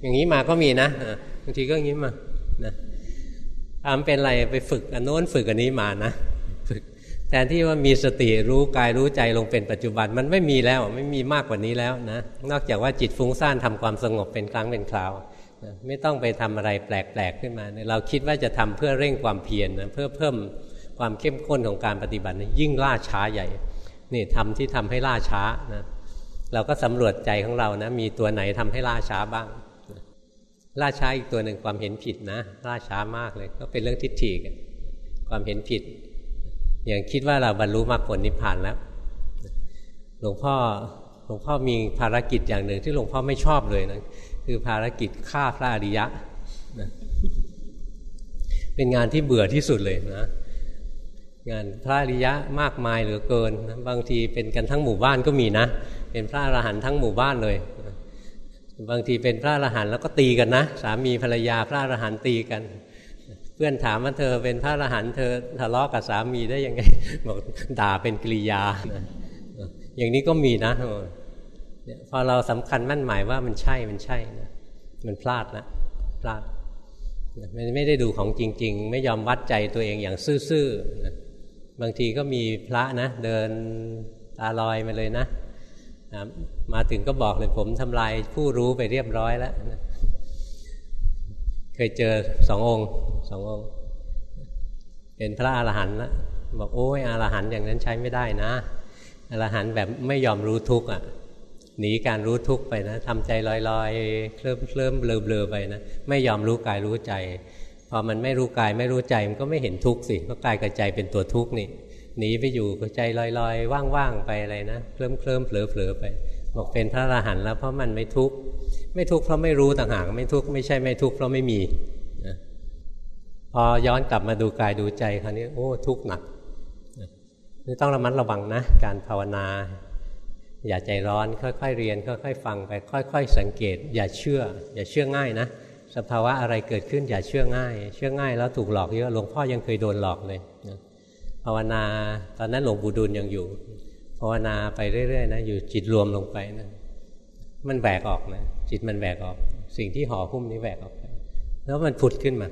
อย่างนี้มาก็มีนะบางทีก็อย่างนี้มานะทำเป็นอะไรไปฝึกอันโน้นฝึกอันนี้มานะ แทนที่ว่ามีสติรู้กายรู้ใจลงเป็นปัจจุบันมันไม่มีแล้วไม่มีมากกว่านี้แล้วนะนอกจากว่าจิตฟุ้งซ่านทำความสงบเป็นครั้งเป็นคราวนะไม่ต้องไปทำอะไรแปลกๆขึ้นมา เราคิดว่าจะทำเพื่อเร่งความเพียรนะเพื่อเพิ่มความเข้มข้นของการปฏิบัติยิ่งล่าช้าใหญ่นี่ทำที่ทำให้ล่าช้านะเราก็สำรวจใจของเรานะมีตัวไหนทำให้ล่าช้าบ้างล่าช้าอีกตัวหนึ่งความเห็นผิดนะล่าช้ามากเลย ก็เป็นเรื่องทิฏฐิกันความเห็นผิด อย่างคิดว่าเราบรรลุมรรคผลนิพพานแล้วหลวงพ่อหลวงพ่อมีภารกิจอย่างหนึ่งที่หลวงพ่อไม่ชอบเลยนะคือภารกิจฆ่าพระอริยะนะเป็นงานที่เบื่อที่สุดเลยนะ งานพระอริยะมากมายเหลือเกินนะบางทีเป็นกันทั้งหมู่บ้านก็มีนะ เป็นพระอรหันต์ทั้งหมู่บ้านเลยบางทีเป็นพระอรหันต์แล้วก็ตีกันนะ สามีภรรยาพระอรหันต์ตีกัน เพื่อนถามว่าเธอเป็นพระอรหันต์เธอทะเลาะกับสามีได้ยังไงบอกด่าเป็นกริยา อย่างนี้ก็มีนะพอเราสำคัญมั่นหมายว่ามันใช่มันใช่นะมันพลาดนะพลาดมันไม่ได้ดูของจริง ๆ ไม่ยอมวัดใจตัวเองอย่างซื่อๆบางทีก็มีพระนะ เดินตาลอยมาเลยนะมาถึงก็บอกเลยผมทำลายผู้รู้ไปเรียบร้อยแล้ว เคยเจอสององค์สององค์ เป็นพระอรหันต์ล้วบอกโอ้ยอรหันต์อย่างนั้นใช้ไม่ได้นะอรหันต์แบบไม่ยอมรู้ทุกข์อะหนีการรู้ทุกข์ไปนะทำใจลอยๆเคลิ้มเคลิ้มเบลอเบลอไปนะไม่ยอมรู้กายรู้ใจพอมันไม่รู้กายไม่รู้ใจมันก็ไม่เห็นทุกข์สิเพราะกายกับใจเป็นตัวทุกข์นี่หนีไปอยู่กับใจลอยๆ ว่างๆไปอะไรนะเคลิ้มเคลิ้มเผลอเผลอไป บอกเป็นพระอรหันต์แล้วเพราะมันไม่ทุกข์ไม่ทุกข์เพราะไม่รู้ต่างหากไม่ทุกข์ไม่ใช่ไม่ทุกข์เพราะไม่มีนะพอย้อนกลับมาดูกายดูใจคราวนี้โอ้ทุกข์หนักนี่ต้องระมัดระวังนะ การภาวนา อย่าใจร้อน ค่อยๆเรียน ค่อยๆฟังไป ค่อย ๆ สังเกต อย่าเชื่อ อย่าเชื่อง่ายนะสภาวะอะไรเกิดขึ้นอย่าเชื่อง่าย เชื่อง่ายแล้วถูกหลอกเยอะหลวงพ่อยังเคยโดนหลอกเลยภาวนาตอนนั้นหลวงปู่ดูลยังอยู่ ภาวนาไปเรื่อยๆนะอยู่จิตรวมลงไปนะมันแหวกออกนะจิตมันแหวกออก สิ่งที่ห่อหุ้มนี้แหวกออกไป แล้วมันผุดขึ้นมา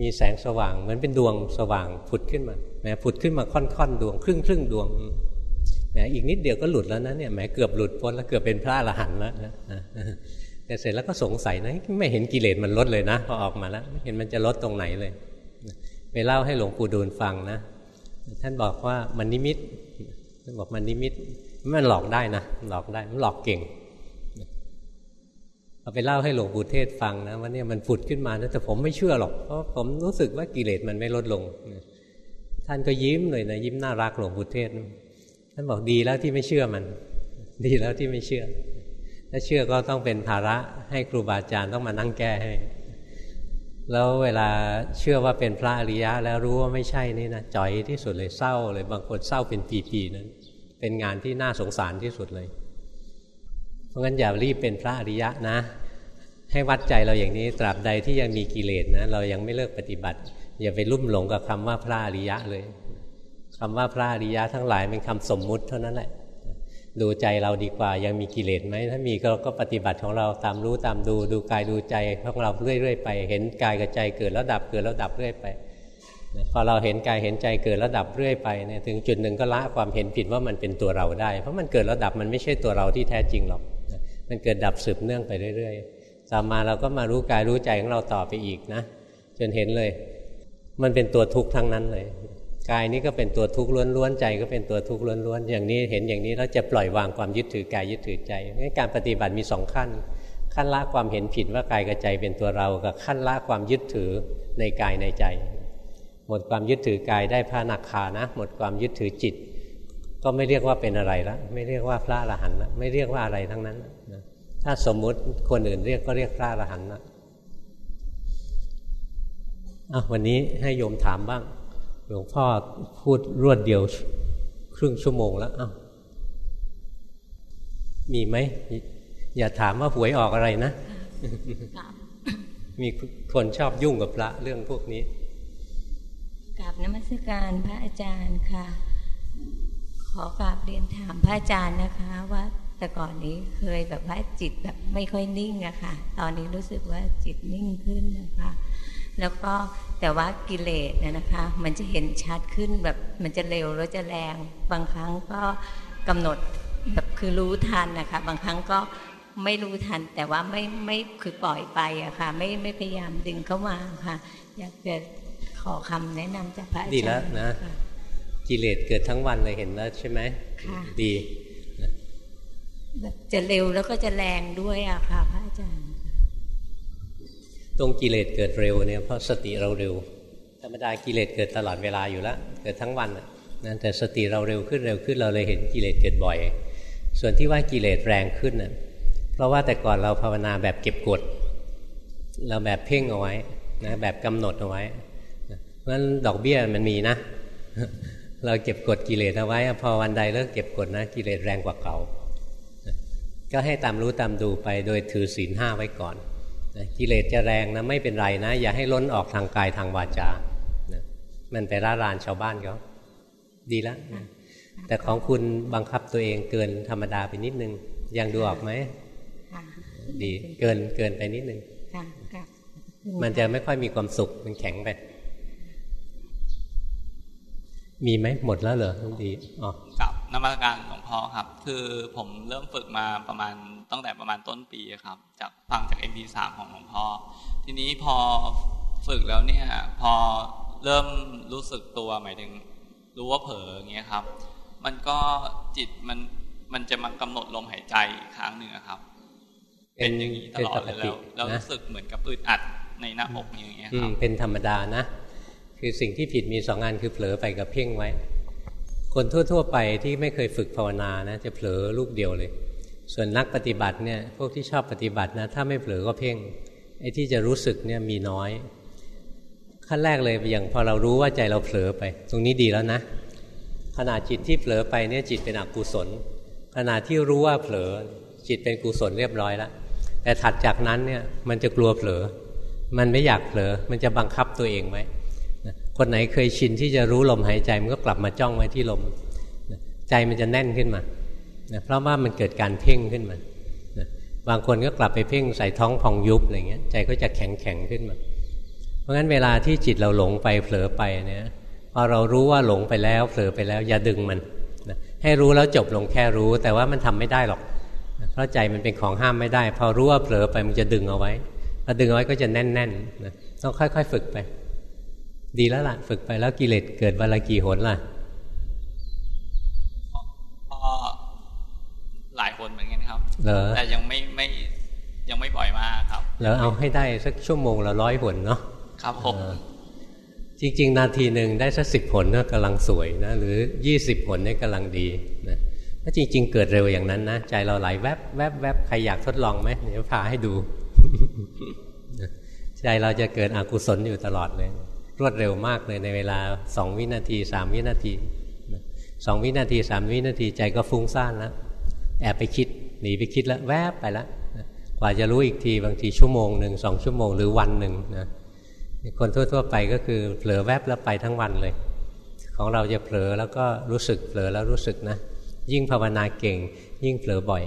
มีแสงสว่างเหมือนเป็นดวงสว่างผุดขึ้นมาแหมผุดขึ้นมาค่อนๆดวงครึ่งครึ่งดวงแหมอีกนิดเดียวก็หลุดแล้วนะเนี่ยแหมเกือบหลุดพ้นแล้วเกือบเป็นพระอรหันต์แล้วนะแต่เสร็จแล้วก็สงสัยนะไม่เห็นกิเลสมันลดเลยนะพอออกมาแล้วไม่เห็นมันจะลดตรงไหนเลยไปเล่าให้หลวงปู่ดูลฟังนะท่านบอกว่ามันนิมิต บอกมันนิมิต มันหลอกได้นะหลอกได้มันหลอกเก่งเอาไปเล่าให้หลวงปู่เทศฟังนะว่าเนี่ยมันผุดขึ้นมานะแต่ผมไม่เชื่อหรอกเพราะผมรู้สึกว่ากิเลสมันไม่ลดลง ท่านก็ยิ้มเลยนะยิ้มน่ารักหลวงปู่เทศท่านบอกดีแล้วที่ไม่เชื่อมัน ดีแล้วที่ไม่เชื่อ ถ้าเชื่อก็ต้องเป็นภาระให้ครูบาอาจารย์ต้องมานั่งแก้ให้ แล้วเวลาเชื่อว่าเป็นพระอริยะ แล้วรู้ว่าไม่ใช่นี่นะจ่อยที่สุดเลยเศร้าเลยบางคนเศร้าเป็นปีๆนั้นเป็นงานที่น่าสงสารที่สุดเลย เพราะงั้นอย่ารีบเป็นพระอริยะนะ ให้วัดใจเราอย่างนี้ตราบใดที่ยังมีกิเลสนะเรายังไม่เลิกปฏิบัติ อย่าไปลุ่มหลงกับคำว่าพระอริยะเลยคำว่าพระอริยะทั้งหลายเป็นคำสมมุติเท่านั้นแหละ ดูใจเราดีกว่ายังมีกิเลสไหมถ้ามีก็ก็ปฏิบัติของเราตามรู้ตามดูดูกายดูใจของเราเรื่อยๆไป เห็นกายกับใจเกิดแล้วดับเกิดแล้วดับเรื่อยไปพอเราเห็นกายเห็นใจเกิดระดับเรื่อยไปเนี่ยถึงจุดหนึ่งก็ละความเห็นผิดว่ามันเป็นตัวเราได้ เพราะมันเกิดระดับมันไม่ใช่ตัวเราที่แท้จริงหรอก มันเกิดดับสืบเนื่องไปเรื่อยๆต่อมาเราก็มารู้กายรู้ใจของเราต่อไปอีกนะ จนเห็นเลย มันเป็นตัวทุกข์ทั้งนั้นเลย กายนี้ก็เป็นตัวทุกข์ล้วนๆใจก็เป็นตัวทุกข์ล้วนๆอย่างนี้เห็นอย่างนี้แล้วจะปล่อยวางความยึดถือกายยึดถือใจงั้นการปฏิบัติมีสองขั้น ขั้นละความเห็นผิดว่ากายกับใจเป็นตัวเรา กับขั้นละความยึดถือในกายในใจ หมดความยึดถือกายได้พระนักขานะ หมดความยึดถือจิต ก็ไม่เรียกว่าเป็นอะไรละไม่เรียกว่าพระอรหันต์ละไม่เรียกว่าอะไรทั้งนั้นนะถ้าสมมุติคนอื่นเรียกก็เรียกพระอรหันต์ละวันนี้ให้โยมถามบ้าง หลวงพ่อพูดรวดเดียวครึ่งชั่วโมงแล้วอ้ามีไหม อย่าถามว่าหวยออกอะไรนะ มีคนชอบยุ่งกับพระเรื่องพวกนี้กราบนมัสการพระอาจารย์ค่ะ ขอกราบเรียนถามพระอาจารย์นะคะว่าแต่ก่อนนี้เคยแบบว่าจิตแบบไม่ค่อยนิ่งอะค่ะ ตอนนี้รู้สึกว่าจิตนิ่งขึ้นนะคะ แล้วก็แต่ว่ากิเลสเนี่ยนะคะ มันจะเห็นชัดขึ้นแบบมันจะเร็วแล้วจะแรง บางครั้งก็กำหนดแบบคือรู้ทันนะคะ บางครั้งก็ไม่รู้ทัน แต่ว่าไม่ไม่คือปล่อยไปอะค่ะ ไม่ไม่พยายามดึงเข้ามาค่ะ อยากจะขอคำแนะนำจากพระอาจารย์ดีแล้วนะกิเลสเกิดทั้งวันเลยเห็นแล้วใช่ไหมค่ะดีแบบจะเร็วแล้วก็จะแรงด้วยอะค่ะ พระอาจารย์ ตรงกิเลสเกิดเร็วเนี่ยเพราะสติเราเร็ว ธรรมดากิเลสเกิดตลอดเวลาอยู่แล้วเกิดทั้งวันนั่นแต่สติเราเร็วขึ้นเร็วขึ้นเราเลยเห็นกิเลสเกิดบ่อย ส่วนที่ว่ากิเลสแรงขึ้นน่ะเพราะว่าแต่ก่อนเราภาวนาแบบเก็บกด เราแบบเพ่งเอาไว้นะแบบกำหนดเอาไว้เพราะฉะนั้นดอกเบี้ยมันมีนะเราเก็บกดกิเลสเอาไว้ พอวันใดเลิกเก็บกดนะกิเลสแรงกว่าเก่า ก็ให้ตามรู้ตามดูไปโดยถือศีลห้าไว้ก่อน กิเลสจะแรงนะไม่เป็นไรนะ อย่าให้ล้นออกทางกายทางวาจานะมันไปร่ารานชาวบ้านเขาดีแล้วแต่ของคุณบังคับตัวเองเกินธรรมดาไปนิดนึง ยังดูออกไหมดีเกินเกินไปนิดนึงมันจะไม่ค่อยมีความสุขมันแข็งไป มีไหมหมดแล้วเหรอดีอ๋อกับนมัสการหลวงพ่อครับ คือผมเริ่มฝึกมาประมาณ ตั้งแต่ประมาณต้นปีครับ จากฟังจาก MP3 ของหลวงพ่อ ทีนี้พอฝึกแล้วเนี่ยพอเริ่มรู้สึกตัวหมายถึงรู้ว่าเผลออย่างเงี้ยครับ มันก็จิตมันมันจะมากำหนดลมหายใจอีกครั้งหนึ่งครับ เป็นอย่างนี้ตลอดเลยแล้วเรารู้สึกเหมือนกับอึดอัดในหน้าอกอย่างเงี้ยครับเป็นธรรมดานะ คือสิ่งที่ผิดมีสองงานคือเผลอไปกับเพ่งไว้ คนทั่ว ๆ ไปที่ไม่เคยฝึกภาวนานะ จะเผลอลูกเดียวเลย ส่วนนักปฏิบัติเนี่ยพวกที่ชอบปฏิบัตินะถ้าไม่เผลอก็เพ่งไอ้ที่จะรู้สึกเนี่ยมีน้อย ขั้นแรกเลยอย่างพอเรารู้ว่าใจเราเผลอไป ตรงนี้ดีแล้วนะขณะจิตที่เผลอไปเนี่ยจิตเป็นอกุศลขณะที่รู้ว่าเผลอจิตเป็นกุศลเรียบร้อยแล้วแต่ถัดจากนั้นเนี่ยมันจะกลัวเผลอ มันไม่อยากเผลอ มันจะบังคับตัวเองไว้คนไหนเคยชินที่จะรู้ลมหายใจมันก็กลับมาจ้องไว้ที่ลม ใจมันจะแน่นขึ้นมา นะเพราะว่ามันเกิดการเพ่งขึ้นมานะบางคนก็กลับไปเพ่งใส่ท้องพองยุบอะไรเงี้ยใจก็จะแข็งแข็งขึ้นมา เพราะงั้นเวลาที่จิตเราหลงไปเผลอไปเนี่ยพอเรารู้ว่าหลงไปแล้วเผลอไปแล้ว อย่าดึงมันนะให้รู้แล้วจบลงแค่รู้ แต่ว่ามันทำไม่ได้หรอก เพราะใจมันเป็นของห้ามไม่ได้ พอรู้ว่าเผลอไปมันจะดึงเอาไว้พอดึงเอาไว้ก็จะแน่นๆนะต้องค่อย ๆ ฝึกไป ดีแล้วล่ะ ฝึกไปแล้วกิเลสเกิดวันละกี่หนล่ะ หลายคนเหมือนกันครับแต่ยังไม่ไม่ยังไม่บ่อยมากครับ แล้วเอาให้ได้สักชั่วโมงละร้อยผลเนาะครับผมจริง ๆ นาทีหนึ่งได้สักสิบผลก็กำลังสวยนะหรือยี่สิบผลนี่กำลังดีนะถ้าจริง ๆ เกิดเร็วอย่างนั้นนะใจเราไหลแวบแวบแวบใครอยากทดลองไหมเดี๋ยวพาให้ดูใจเราจะเกิดอกุศลอยู่ตลอดเลย รวดเร็วมากเลยในเวลาสองวินาทีสามวินาทีสองวินาทีสามวินาทีใจก็ฟุ้งซ่านแล้ว แอบไปคิดหนีไปคิดแล้วแวบไปแล้วกว่าจะรู้อีกทีบางทีชั่วโมงหนึ่งสองชั่วโมงหรือวันหนึ่งนะคนทั่ว ๆ ไปก็คือเผลอแวบแล้วไปทั้งวันเลย ของเราจะเผลอแล้วก็รู้สึกเผลอแล้วรู้สึกนะ ยิ่งภาวนาเก่ง ยิ่งเผลอบ่อย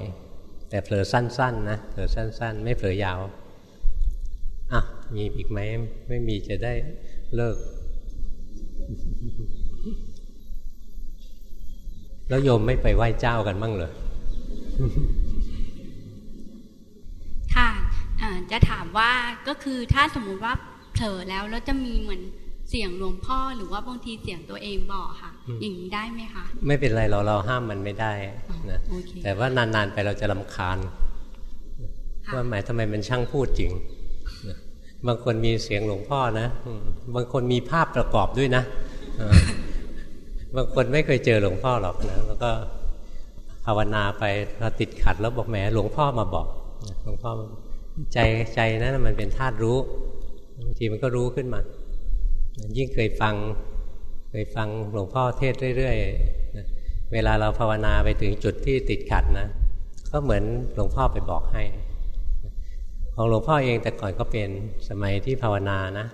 แต่เผลอสั้นๆนะเผลอสั้น ๆ ไม่เผลอยาวอะมีอีกไหมไม่มีจะได้เลิก แล้วโยมไม่ไปไหว้เจ้ากันมั่งเหรอ ค่ะจะถามว่าก็คือถ้าสมมุติว่าเผลอแล้วแล้วจะมีเหมือนเสียงหลวงพ่อหรือว่าบางทีเสียงตัวเองบอกค่ะ อย่างนี้ได้ไหมคะ ไม่เป็นไรเราเราห้ามมันไม่ได้นะแต่ว่านานๆไปเราจะลำคาญว่าหมายทำไมมันช่างพูดจริง บางคนมีเสียงหลวงพ่อนะ บางคนมีภาพประกอบด้วยนะ บางคนไม่เคยเจอหลวงพ่อหรอกนะแล้วก็ ภาวนาไปเราติดขัดแล้วบอกแหมหลวงพ่อมาบอกหลวงพ่อใจใจนั้นมันเป็นธาตุรู้บางทีมันก็รู้ขึ้นมายิ่งเคยฟังเคยฟังหลวงพ่อเทศเรื่อยๆเวลาเราภาวนาไปถึงจุดที่ติดขัดนะ ก็เหมือนหลวงพ่อไปบอกให้ ของหลวงพ่อเองแต่ก่อนก็เป็นสมัยที่ภาวนานะ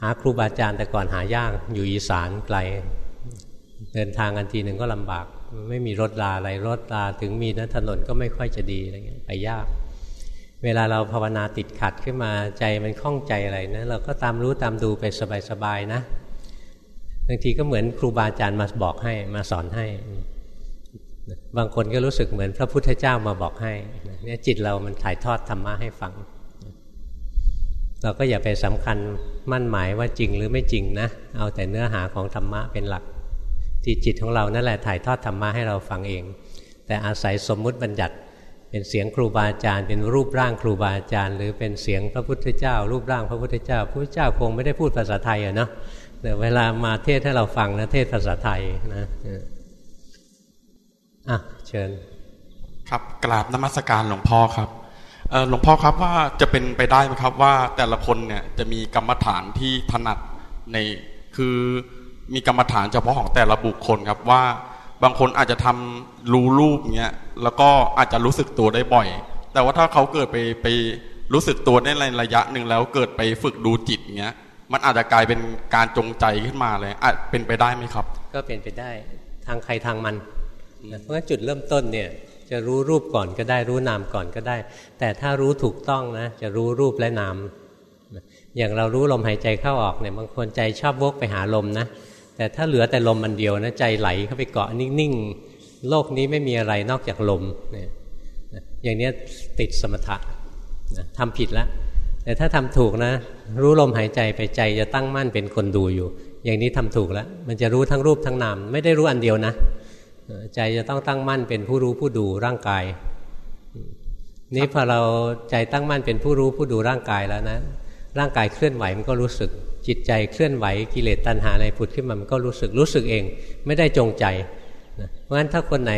หาครูบาอาจารย์แต่ก่อนหายากอยู่อีสานไกล เดินทางกันทีหนึ่งก็ลำบาก ไม่มีรถลาอะไรรถลาถึงมีนะถนนก็ไม่ค่อยจะดีอะไรเงี้ยไปยาก เวลาเราภาวนาติดขัดขึ้นมาใจมันคล่องใจอะไรนะเราก็ตามรู้ตามดูไปสบายๆนะบางทีก็เหมือนครูบาอาจารย์มาบอกให้มาสอนให้ บางคนก็รู้สึกเหมือนพระพุทธเจ้ามาบอกให้เนี่ยจิตเรามันถ่ายทอดธรรมะให้ฟัง เราก็อย่าไปสำคัญมั่นหมายว่าจริงหรือไม่จริงนะ เอาแต่เนื้อหาของธรรมะเป็นหลัก ที่จิตของเรานั่นแหละถ่ายทอดธรรมะให้เราฟังเอง แต่อาศัยสมมุติบัญญัติเป็นเสียงครูบาอาจารย์เป็นรูปร่างครูบาอาจารย์ หรือเป็นเสียงพระพุทธเจ้า รูปร่างพระพุทธเจ้าพระพุทธเจ้าคงไม่ได้พูดภาษาไทยอะเนาะแต่เวลามาเทศให้เราฟังนะเทศภาษาไทยนะอะเชิญ ครับกราบนมัสการหลวงพ่อครับหลวงพ่อครับว่าจะเป็นไปได้ไหมครับว่าแต่ละคนเนี่ยจะมีกรรมฐานที่ถนัดในคือ มีกรรมฐานเฉพาะของแต่ละบุคคลครับว่าบางคนอาจจะทำรู้รูปเงี้ยแล้วก็อาจจะรู้สึกตัวได้บ่อย แต่ว่าถ้าเขาเกิดไปไปรู้สึกตัวในระยะหนึ่งแล้วเกิดไปฝึกดูจิตเงี้ยมันอาจจะกลายเป็นการจงใจขึ้นมาเลยอาจเป็นไปได้ไหมครับ ก็เป็นไปได้ทางใครทางมันเพราะจุดเริ่มต้นเนี่ยจะรู้รูปก่อนก็ได้รู้นามก่อนก็ได้ แต่ถ้ารู้ถูกต้องนะจะรู้รูปและนามอย่างเรารู้ลมหายใจเข้าออกเนี่ยบางคนใจชอบวกไปหาลมนะ แต่ถ้าเหลือแต่ลมมันเดียวนะใจไหลเข้าไปเกาะนิ่งๆ โลกนี้ไม่มีอะไรนอกจากลมเนี่ยอย่างนี้ติดสมถะทำผิดแล้วแต่ถ้าทำถูกนะ รู้ลมหายใจไปใจจะตั้งมั่นเป็นคนดูอยู่ อย่างนี้ทำถูกแล้ว มันจะรู้ทั้งรูปทั้งนามไม่ได้รู้อันเดียวนะ ใจจะต้องตั้งมั่นเป็นผู้รู้ผู้ดูร่างกาย นี่พอเราใจตั้งมั่นเป็นผู้รู้ผู้ดูร่างกายแล้วนะ ร่างกายเคลื่อนไหวมันก็รู้สึก จิตใจเคลื่อนไหวกิเลสตัณหาอะไรผุดขึ้นมามันก็รู้สึกรู้สึกเอง ไม่ได้จงใจเพราะฉะนั้นถ้าคนไหน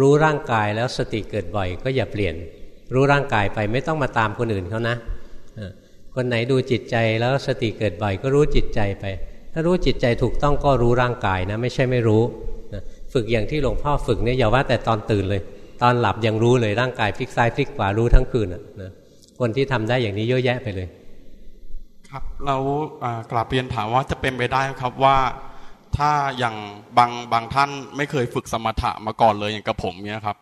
รู้ร่างกายแล้วสติเกิดบ่อย ก็อย่าเปลี่ยน รู้ร่างกายไปไม่ต้องมาตามคนอื่นเขานะคนไหนดูจิตใจแล้วสติเกิดบ่อย ก็รู้จิตใจไป ถ้ารู้จิตใจถูกต้องก็รู้ร่างกายนะ ไม่ใช่ไม่รู้ฝึกอย่างที่หลวงพ่อฝึกเนี่ยอย่าว่าแต่ตอนตื่นเลย ตอนหลับยังรู้เลยร่างกายพลิกซ้ายพลิกขวารู้ทั้งคืนนะคนที่ทำได้อย่างนี้เยอะแยะไปเลย ครับเรากลับเรียนถามว่าจะเป็นไปได้ครับว่าถ้าอย่างบางบางท่านไม่เคยฝึกสมถะมาก่อนเลยอย่างกับผมเนี่ยครับ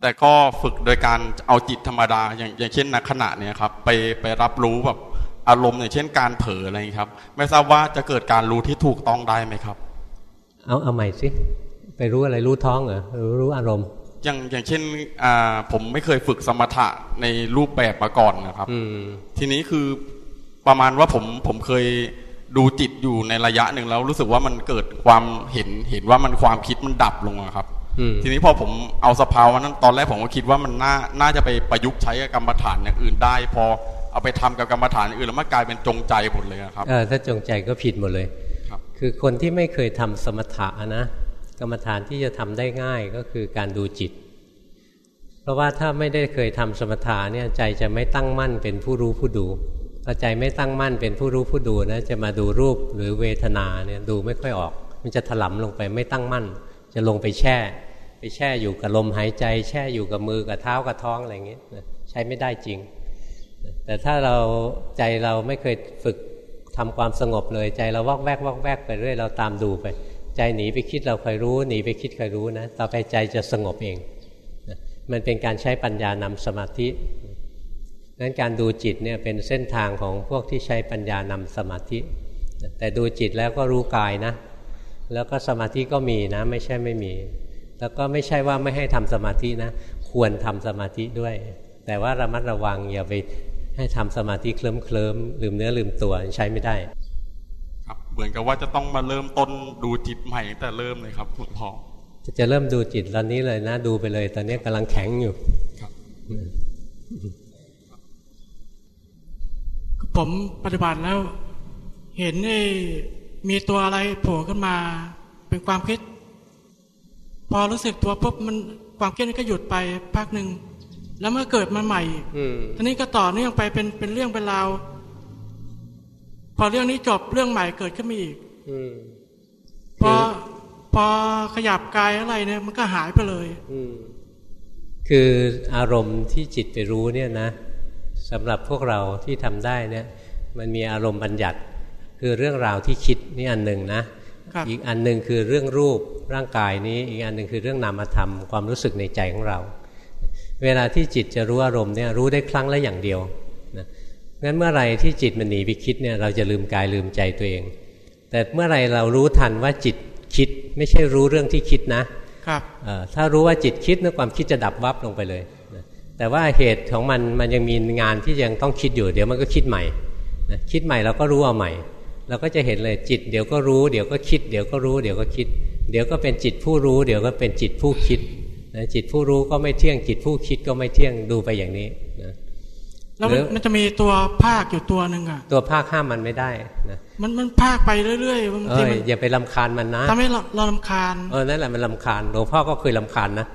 แต่ก็ฝึกโดยการเอาจิตธรรมดาอย่างอย่างเช่นนักขณะเนี่ยครับไปไปรับรู้แบบอารมณ์อย่างเช่นการเผลออะไรครับ ไม่ทราบว่าจะเกิดการรู้ที่ถูกต้องได้ไหมครับ เอาเอาใหม่สิไปรู้อะไรรู้ท้องเหรอรู้อารมณ์ อย่างอย่างเช่นผมไม่เคยฝึกสมถะในรูปแบบมาก่อนนะครับทีนี้คือ ประมาณว่าผมผมเคยดูจิตอยู่ในระยะหนึ่งแล้วรู้สึกว่ามันเกิดความเห็นเห็นว่ามันความคิดมันดับลงครับทีนี้พอผมเอาสภาวะนั้นตอนแรกผมก็คิดว่ามันน่าน่าจะไปประยุกต์ใช้กับกรรมฐานอย่างอื่นได้ พอเอาไปทำกับกรรมฐานอื่นแล้วมันกลายเป็นจงใจหมดเลยครับเออถ้าจงใจก็ผิดหมดเลยครับคือคนที่ไม่เคยทำสมถะนะกรรมฐานที่จะทำได้ง่ายก็คือการดูจิต เพราะว่าถ้าไม่ได้เคยทำสมถะเนี่ยใจจะไม่ตั้งมั่นเป็นผู้รู้ผู้ดู พอใจไม่ตั้งมั่นเป็นผู้รู้ผู้ดูนะจะมาดูรูปหรือเวทนาเนี่ยดูไม่ค่อยออก มันจะถลำลงไปไม่ตั้งมั่น จะลงไปแช่ ไปแช่อยู่กับลมหายใจ แช่อยู่กับมือกับเท้ากับท้องอะไรอย่างเงี้ยใช้ไม่ได้จริง แต่ถ้าเราใจเราไม่เคยฝึกทำความสงบเลยใจเราวอกแวกวอกแวกไปเรื่อยเราตามดูไป ใจหนีไปคิดเราคอยรู้หนีไปคิดคอยรู้นะต่อไปใจจะสงบเองมันเป็นการใช้ปัญญานำสมาธิ นั้นการดูจิตเนี่ยเป็นเส้นทางของพวกที่ใช้ปัญญานำสมาธิ แต่ดูจิตแล้วก็รู้กายนะ แล้วก็สมาธิก็มีนะ ไม่ใช่ไม่มี แล้วก็ไม่ใช่ว่าไม่ให้ทำสมาธินะ ควรทำสมาธิด้วย แต่ว่าระมัดระวังอย่าไปให้ทำสมาธิเคลิ้มเคลิมลืมเนื้อลืมตัวใช้ไม่ได้ ครับเหมือนกับว่าจะต้องมาเริ่มต้นดูจิตใหม่ตั้งแต่เริ่มเลยครับหลวงพ่อจะเริ่มดูจิตตอนนี้เลยนะ ดูไปเลย ตอนนี้กำลังแข็งอยู่ครับ ผมปฏิบัติแล้ว เห็นไอ้มีตัวอะไรโผล่ขึ้นมา เป็นความคิด พอรู้สึกตัวปุ๊บมันความคิดนั้นก็หยุดไปพักหนึ่งแล้วเมื่อเกิดมาใหม่อีกอืมทีนี้ก็ต่อเนื่องไปเป็นเป็นเรื่องเป็นราวพอเรื่องนี้จบเรื่องใหม่เกิดขึ้นมาอีกอืมพอพอขยับกายอะไรเนี่ย มันก็หายไปเลย อืมคืออารมณ์ที่จิตไปรู้เนี่ยนะ สำหรับพวกเราที่ทำได้เนี่ยมันมีอารมณ์บัญญัติ คือเรื่องราวที่คิดนี่อันหนึ่งนะครับอีกอันหนึ่งคือเรื่องรูปร่างกายนี้ อีกอันหนึ่งคือเรื่องนามธรรมความรู้สึกในใจของเรา เวลาที่จิตจะรู้อารมณ์เนี่ยรู้ได้ครั้งละอย่างเดียวนะงั้นเมื่อไหรที่จิตมันหนีไปคิดเนี่ยเราจะลืมกายลืมใจตัวเอง แต่เมื่อไหรเรารู้ทันว่าจิตคิดไม่ใช่รู้เรื่องที่คิดนะครับเอ่อถ้ารู้ว่าจิตคิดนะความคิดจะดับวับลงไปเลยนะ แต่ว่าเหตุของมันมันยังมีงานที่ยังต้องคิดอยู่ เดี๋ยวมันก็คิดใหม่นะคิดใหม่เราก็รู้เอาใหม่ เราก็จะเห็นเลยจิต เดี๋ยวก็รู้เดี๋ยวก็คิด เดี๋ยวก็รู้เดี๋ยวก็คิด เดี๋ยวก็เป็นจิตผู้รู้ เดี๋ยวก็เป็นจิตผู้คิดนะจิตผู้รู้ก็ไม่เที่ยงจิตผู้คิดก็ไม่เที่ยงดูไปอย่างนี้นะแล้วมันหรือมันจะมีตัวภาคอยู่ตัวหนึ่งอะตัวภาคห้ามมันไม่ได้นะมันมันภาคไปเรื่อยๆบางเอทีอมันอย่าไปลำคาญมันนะทำให้เราเราลำคาญเออนั่นแหละมันลำคาญหลวงพ่อก็เคยลำคาญนะ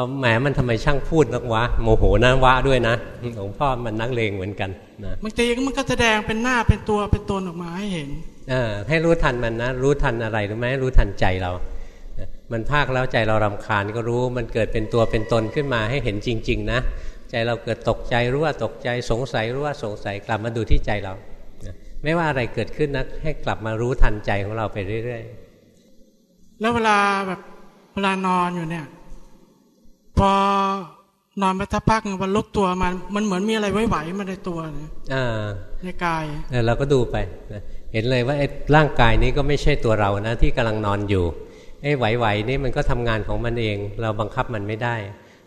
เอาแหมมันทำไมช่างพูดนักวะโมโหนะวะด้วยนะหลวงพ่อมันนักเลงเหมือนกันนะบางทีมันก็แสดงเป็นหน้าเป็นตัวเป็นตนออกมาให้เห็นเออให้รู้ทันมันนะ รู้ทันอะไรรู้ไหมรู้ทันใจเรา มันภาคแล้วใจเรารำคาญก็รู้มันเกิดเป็นตัวเป็นตนขึ้นมาให้เห็นจริง ๆ นะ ใจเราเกิดตกใจรู้ว่าตกใจสงสัยรู้ว่าสงสัยกลับมาดูที่ใจเรานะไม่ว่าอะไรเกิดขึ้นนะให้กลับมารู้ทันใจของเราไปเรื่อยแล้วเวลาแบบเวลานอนอยู่เนี่ย พอนอนไปสักพักหนึ่งวันลุกตัวมันมันเหมือนมีอะไรไหวๆมาในตัวเนี่ยๆอ่าในกายเออเราก็ดูไปนะเห็นเลยว่าไอ้ร่างกายนี้ก็ไม่ใช่ตัวเรานะที่กำลังนอนอยู่ไอ้ไหวๆนี่มันก็ทำงานของมันเอง เราบังคับมันไม่ได้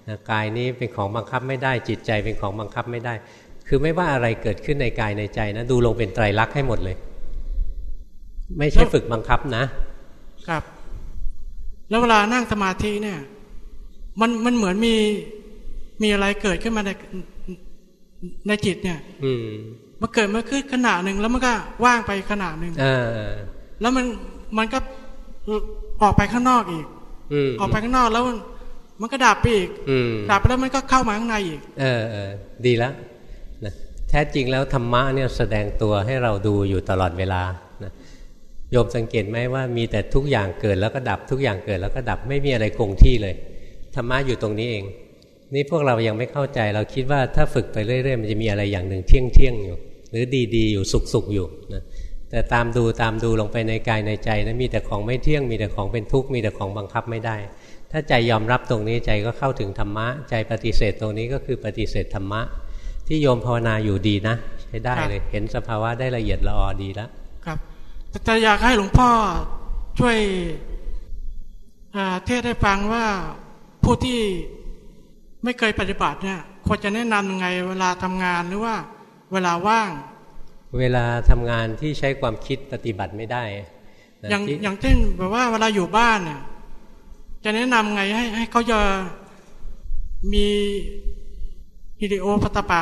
นะกายนี้เป็นของบังคับไม่ได้ จิตใจเป็นของบังคับไม่ได้ คือไม่ว่าอะไรเกิดขึ้นในกายในใจนะดูลงเป็นไตรลักษณ์ให้หมดเลย ไม่ใช่ฝึกบังคับนะครับ แล้วเวลานั่งสมาธิเนี่ย มันมันเหมือนมีมีอะไรเกิดขึ้นมาในในจิตเนี่ย อืมมันเกิดมาขึ้นขณะหนึ่งแล้วมันก็ว่างไปขณะหนึ่งอ่าแล้วมันมันก็ออกไปข้างนอกอีกอืมออกไปข้างนอกแล้วมันมันก็ดับไปอีกอืมดับไปแล้วมันก็เข้ามาข้างในอีก เออเออดีแล้วนะแท้จริงแล้วธรรมะเนี่ยแสดงตัวให้เราดูอยู่ตลอดเวลานะโยมสังเกตไหมว่ามีแต่ทุกอย่างเกิดแล้วก็ดับทุกอย่างเกิดแล้วก็ดับไม่มีอะไรคงที่เลย ธรรมะอยู่ตรงนี้เอง นี่พวกเรายังไม่เข้าใจ เราคิดว่าถ้าฝึกไปเรื่อยๆมันจะมีอะไรอย่างหนึ่งเที่ยงเที่ยงๆอยู่ หรือดีๆอยู่สุขๆอยู่นะแต่ตามดูตามดูลงไปในกายในใจนะมีแต่ของไม่เที่ยงมีแต่ของเป็นทุกข์มีแต่ของบังคับไม่ได้ ถ้าใจยอมรับตรงนี้ใจก็เข้าถึงธรรมะ ใจปฏิเสธตรงนี้ก็คือปฏิเสธธรรมะ ที่โยมภาวนาอยู่ดีนะใช้ได้เลยเห็นสภาวะได้ละเอียดละออดีแล้วครับแต่แต่อยากให้หลวงพ่อช่วยอ่าเทศให้ฟังว่า ผู้ที่ไม่เคยปฏิบัติเนี่ยควรจะแนะนำยังไงเวลาทำงานหรือว่า เวลาว่าง เวลาทำงานที่ใช้ความคิดปฏิบัติไม่ได้นะอย่างที่อย่างเช่นแบบว่าเวลาอยู่บ้านเนี่ยจะแนะนำไงให้ให้เขาจะมีฮิริโอปัตตปะ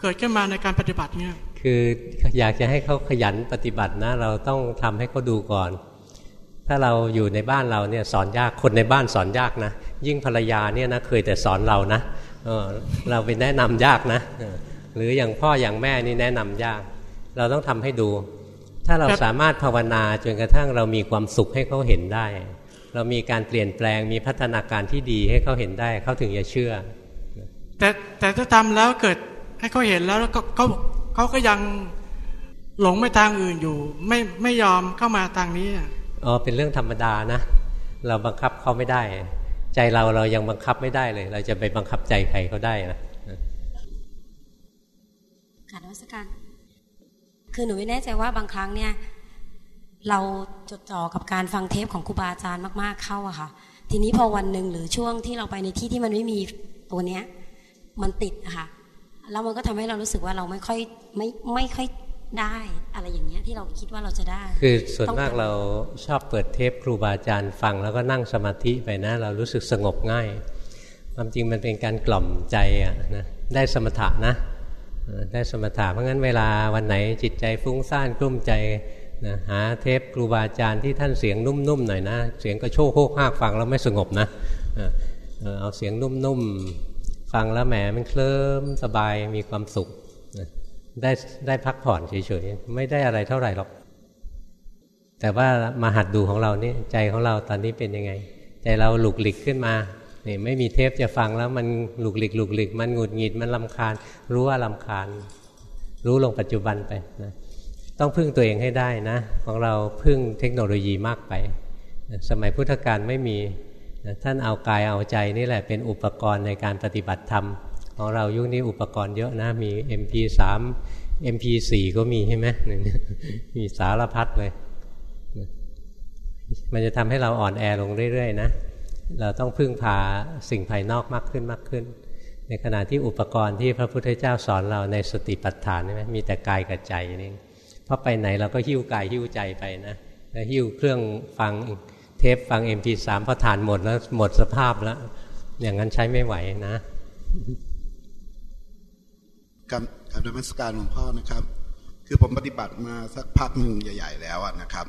เกิดขึ้นมาในการปฏิบัติเนี่ยคืออยากจะให้เขาขยันปฏิบัตินะ เราต้องทำให้เขาดูก่อน ถ้าเราอยู่ในบ้านเราเนี่ยสอนยากคนในบ้านสอนยากนะ ยิ่งภรรยาเนี่ยนะเคยแต่สอนเรานะเออเราไปแนะนำยากนะเออหรืออย่างพ่ออย่างแม่นี่แนะนำยาก เราต้องทำให้ดู ถ้าเราครับสามารถภาวนาจนกระทั่งเรามีความสุขให้เขาเห็นได้ เรามีการเปลี่ยนแปลงมีพัฒนาการที่ดีให้เขาเห็นได้เขาถึงจะเชื่อ แต่แต่ถ้าทำแล้วเกิดให้เขาเห็นแล้วแล้วก็เขาเขาก็ยังหลงไปทางอื่นอยู่ ไม่ไม่ยอมเข้ามาทางนี้ อ๋อเป็นเรื่องธรรมดานะ เราบังคับเขาไม่ได้ ใจเราเรายังบังคับไม่ได้เลย เราจะไปบังคับใจใครเขาได้นะกรารนวัตการคือหนูไม่แน่ใจว่าบางครั้งเนี่ย เราจดจ่อกับการฟังเทปของครูบาอาจารย์มากๆเข้าอะค่ะ ทีนี้พอวันหนึ่งหรือช่วงที่เราไปในที่ที่มันไม่มีตัวเนี้ย มันติดอะค่ะแล้วมันก็ทำให้เรารู้สึกว่าเราไม่ค่อยไม่ไม่ค่อย ได้อะไรอย่างเงี้ยที่เราคิดว่าเราจะได้ คือส่วนมากเราชอบเปิดเทปครูบาอาจารย์ฟังแล้วก็นั่งสมาธิไปนะเรารู้สึกสงบง่าย ความจริงมันเป็นการกล่อมใจอะนะได้สมถะนะได้สมถะเพราะงั้นเวลาวันไหนจิตใจฟุ้งซ่านกลุ้มใจนะหาเทปครูบาอาจารย์ที่ท่านเสียงนุ่มๆหน่อยนะ เสียงกระโชกโคกหากฟังแล้วไม่สงบนะเอาเสียงนุ่มๆฟังแล้วแหมมันเคลิ้มสบายมีความสุข ได้ได้พักผ่อนเฉยๆไม่ได้อะไรเท่าไหร่หรอก แต่ว่ามาหัดดูของเรานี่ใจของเราตอนนี้เป็นยังไง ใจเราหลุกหลิกขึ้นมานี่ไม่มีเทปจะฟังแล้วมันหลุกหลิกหลุกหลิก มันหงุดหงิดมันลำคาญ รู้ว่าลำคาญ รู้ลงปัจจุบันไปนะต้องพึ่งตัวเองให้ได้นะ ของเราพึ่งเทคโนโลยีมากไป สมัยพุทธกาลไม่มีท่านเอากายเอาใจนี่แหละเป็นอุปกรณ์ในการปฏิบัติธรรม ของเรายุคนี้อุปกรณ์เยอะนะ มี MP3 MP4 ก็มีใช่ไหมมีสารพัดเลย มันจะทำให้เราอ่อนแอลงเรื่อยๆนะ เราต้องพึ่งพาสิ่งภายนอกมากขึ้นมากขึ้น ในขณะที่อุปกรณ์ที่พระพุทธเจ้าสอนเราในสติปัฏฐานใช่ไหมมีแต่กายกับใจนี่เพราะไปไหนเราก็หิ้วกายหิ้วใจไปนะแล้วหิ้วเครื่องฟังเทปฟัง MP3 พอฐานหมดแล้วหมดสภาพแล้ว อย่างนั้นใช้ไม่ไหวนะ กับกับนมัสการหลวงพ่อนะครับ คือผมปฏิบัติมาสักพักหนึ่งใหญ่ ๆ แล้วนะครับ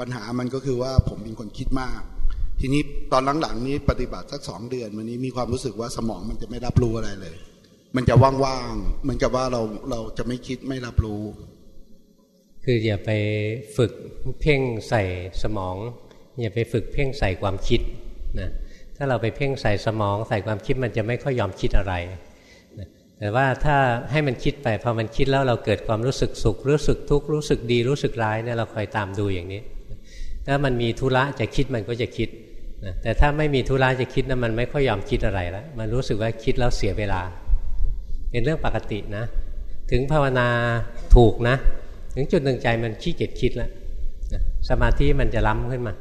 ปัญหามันก็คือว่าผมเป็นคนคิดมาก ทีนี้ตอนหลังๆนี้ปฏิบัติสักสองเดือนวันนี้มีความรู้สึกว่าสมองมันจะไม่รับรู้อะไรเลย มันจะว่างๆเหมือนกับว่าเราเราจะไม่คิดไม่รับรู้ คืออย่าไปฝึกเพ่งใส่สมอง อย่าไปฝึกเพ่งใส่ความคิดนะถ้าเราไปเพ่งใส่สมองใส่ความคิดมันจะไม่ค่อยยอมคิดอะไร แต่ว่าถ้าให้มันคิดไปพอมันคิดแล้วเราเกิดความรู้สึกสุข รู้สึกทุกข์รู้สึกดีรู้สึกร้ายเนี่ยเราคอยตามดูอย่างนี้ ถ้ามันมีธุระจะคิดมันก็จะคิดแต่ถ้าไม่มีธุระจะคิดนะมันไม่ค่อยยอมคิดอะไรแล้วมันรู้สึกว่าคิดแล้วเสียเวลา เป็นเรื่องปกตินะ ถึงภาวนาถูกนะ ถึงจุดหนึ่งใจมันขี้เกียจคิดแล้วสมาธิมันจะล้ำขึ้นมา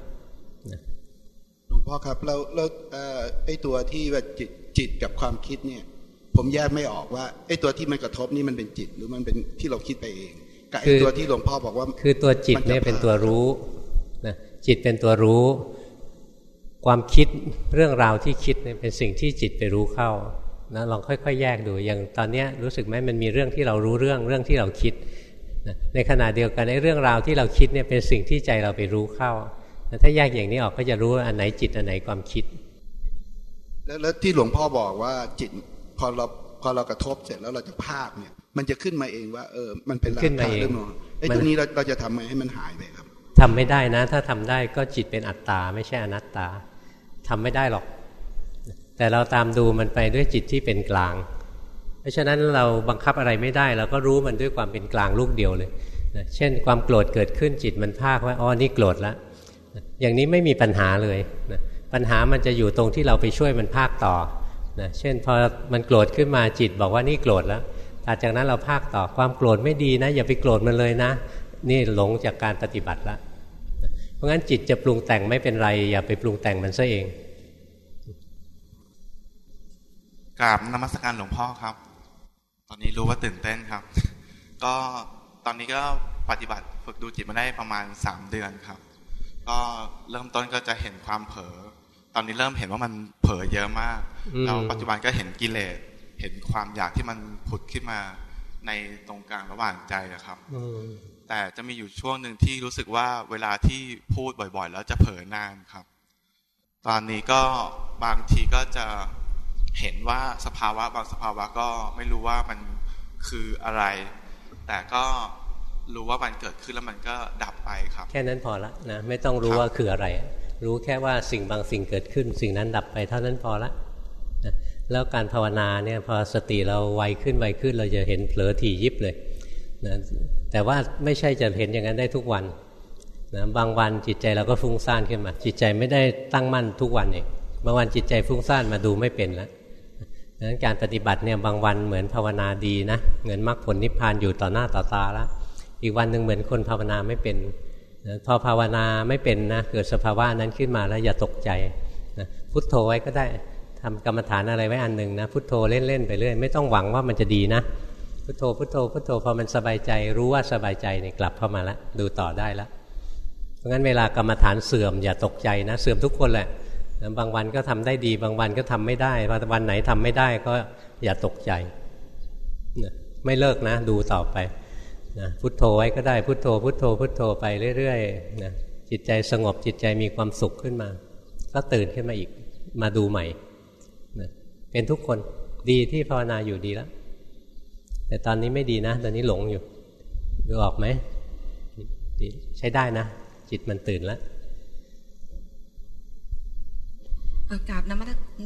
หลวงพ่อครับแล้วแล้วเอ่อไอ้ตัวที่ว่าจิตจิตกับความคิดเนี่ย ผมแยกไม่ออกว่าไอ้ตัวที่มันกระทบนี่มันเป็นจิต หรือมันเป็นที่เราคิดไปเองกับคืไอ้อตัวที่หลวงพ่อบอกว่า คือตัวจิตเนี่ยเป็นตัวรู้นะจิตเป็นตัวรู้ ความคิดเรื่องราวที่คิดเนี่ยเป็นสิ่งที่จิตไปรู้เข้านะลองค่อย ๆ แยกดูอย่างตอนเนี้ยรู้สึกไหมมันมีเรื่องที่เรารู้เรื่องเรื่องที่เราคิดนะในขณะเดียวกันไอ้เรื่องราวที่เราคิดเนี่ยเป็นสิ่งที่ใจเราไปรู้เข้านะถ้าแยกอย่างนี้ออกก็จะรู้ว่าอันไหนจิตอันไหนความคิด แล้วแล้วที่หลวงพ่อบอกว่าจิต พอเราพอเรากระทบเสร็จแล้วเราจะภาคเนี่ย มันจะขึ้นมาเองว่าเออมันเป็นราขึ้นมาคาเองเรื่องนไอ้มันตรงนี้เราเราจะทำไงให้มันหายไปครับทำไม่ได้นะ ถ้าทำได้ก็จิตเป็นอัตตา ไม่ใช่อนัตตาทำไม่ได้หรอก แต่เราตามดูมันไปด้วยจิตที่เป็นกลาง เพราะฉะนั้นเราบังคับอะไรไม่ได้เราก็รู้มันด้วยความเป็นกลางลูกเดียวเลยนะเช่นความโกรธเกิดขึ้นจิตมันภาคว่าอ๋อนี่โกรธแล้วนะอย่างนี้ไม่มีปัญหาเลยนะปัญหามันจะอยู่ตรงที่เราไปช่วยมันภาคต่อ นะเช่นพอมันโกรธขึ้นมาจิตบอกว่านี่โกรธแล้วหลังจากนั้นเราภาคต่อความโกรธไม่ดีนะ อย่าไปโกรธมันเลยนะ นี่หลงจากการปฏิบัติแล้วเพราะงั้นจิตจะปรุงแต่งไม่เป็นไร อย่าไปปรุงแต่งมันซะเองกราบนมัสการหลวงพ่อครับ ตอนนี้รู้ว่าตื่นเต้นครับ ก็ตอนนี้ก็ปฏิบัติฝึกดูจิตมาได้ประมาณสามเดือนครับ ก็เริ่มต้นก็จะเห็นความเผลอ ตอนนี้เริ่มเห็นว่ามันเผลอเยอะมากอืมแล้วปัจจุบันก็เห็นกิเลสเห็นความอยากที่มันผุดขึ้นมาในตรงกลางระหว่างใจอะครับอืมแต่จะมีอยู่ช่วงหนึ่งที่รู้สึกว่าเวลาที่พูดบ่อย ๆ แล้วจะเผลอนานครับ ตอนนี้ก็บางทีก็จะเห็นว่าสภาวะบางสภาวะก็ไม่รู้ว่ามันคืออะไร แต่ก็รู้ว่ามันเกิดขึ้นแล้วมันก็ดับไปครับ แค่นั้นพอละนะไม่ต้องรู้ครับว่าคืออะไร รู้แค่ว่าสิ่งบางสิ่งเกิดขึ้น สิ่งนั้นดับไปเท่านั้นพอละแล้วการภาวนาเนี่ยพอสติเราไวขึ้นไวขึ้น เราจะเห็นเผลอถี่ยิบเลยนะแต่ว่าไม่ใช่จะเห็นอย่างนั้นได้ทุกวันนะบางวันจิตใจเราก็ฟุ้งซ่านขึ้นมา จิตใจไม่ได้ตั้งมั่นทุกวันเองบางวันจิตใจฟุ้งซ่านมาดูไม่เป็นแล้วดังนั้นการปฏิบัติเนี่ยบางวันเหมือนภาวนาดีนะเหมือนมรรคผลนิพพานอยู่ต่อหน้าต่อตาแล้วอีกวันหนึ่งเหมือนคนภาวนาไม่เป็น พอภาวนาไม่เป็นนะเกิดสภาวะนั้นขึ้นมาแล้วอย่าตกใจนะพุทโธไว้ก็ได้ทำกรรมฐานอะไรไว้อันหนึ่งนะพุทโธเล่นๆไปเรื่อยไม่ต้องหวังว่ามันจะดีนะพุทโธพุทโธพุทโธพอมันสบายใจ รู้ว่าสบายใจเนี่ยกลับเข้ามาแล้วดูต่อได้แล้วเพราะงั้นเวลากรรมฐานเสื่อมอย่าตกใจนะเสื่อมทุกคนแหละบางวันก็ทำได้ดี บางวันก็ทำไม่ได้วันไหนทำไม่ได้ก็อย่าตกใจไม่เลิกนะ ดูต่อไป นะพุทโธไว้ก็ได้พุทโธ พุทโธ พุทโธไปเรื่อยๆนะจิตใจสงบจิตใจมีความสุขขึ้นมา ก็ตื่นขึ้นมาอีกมาดูใหม่นะเป็นทุกคนดีที่ภาวนาอยู่ดีแล้ว แต่ตอนนี้ไม่ดีนะ ตอนนี้หลงอยู่ดูออกไหมใช้ได้นะ จิตมันตื่นแล้วกราบ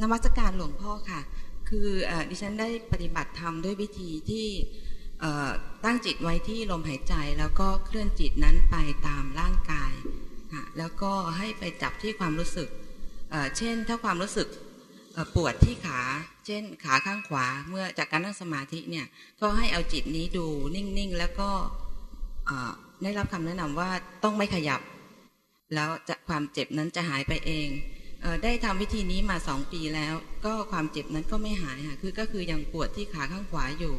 นมัสการหลวงพ่อค่ะ คืออดิฉันได้ปฏิบัติธรรมด้วยวิธีที่ ตั้งจิตไว้ที่ลมหายใจแล้วก็เคลื่อนจิตนั้นไปตามร่างกายค่ะแล้วก็ให้ไปจับที่ความรู้สึก เช่นถ้าความรู้สึกปวดที่ขา เช่นขาข้างขวาเมื่อจากการนั่งสมาธิเนี่ยก็ให้เอาจิตนี้ดูนิ่งๆ แล้วก็ได้รับคำแนะนำว่าต้องไม่ขยับ แล้วจะความเจ็บนั้นจะหายไปเองได้ทำวิธีนี้มาสองปีแล้ว ก็ความเจ็บนั้นก็ไม่หายค่ะคือก็คือยังปวดที่ขาข้างขวาอยู่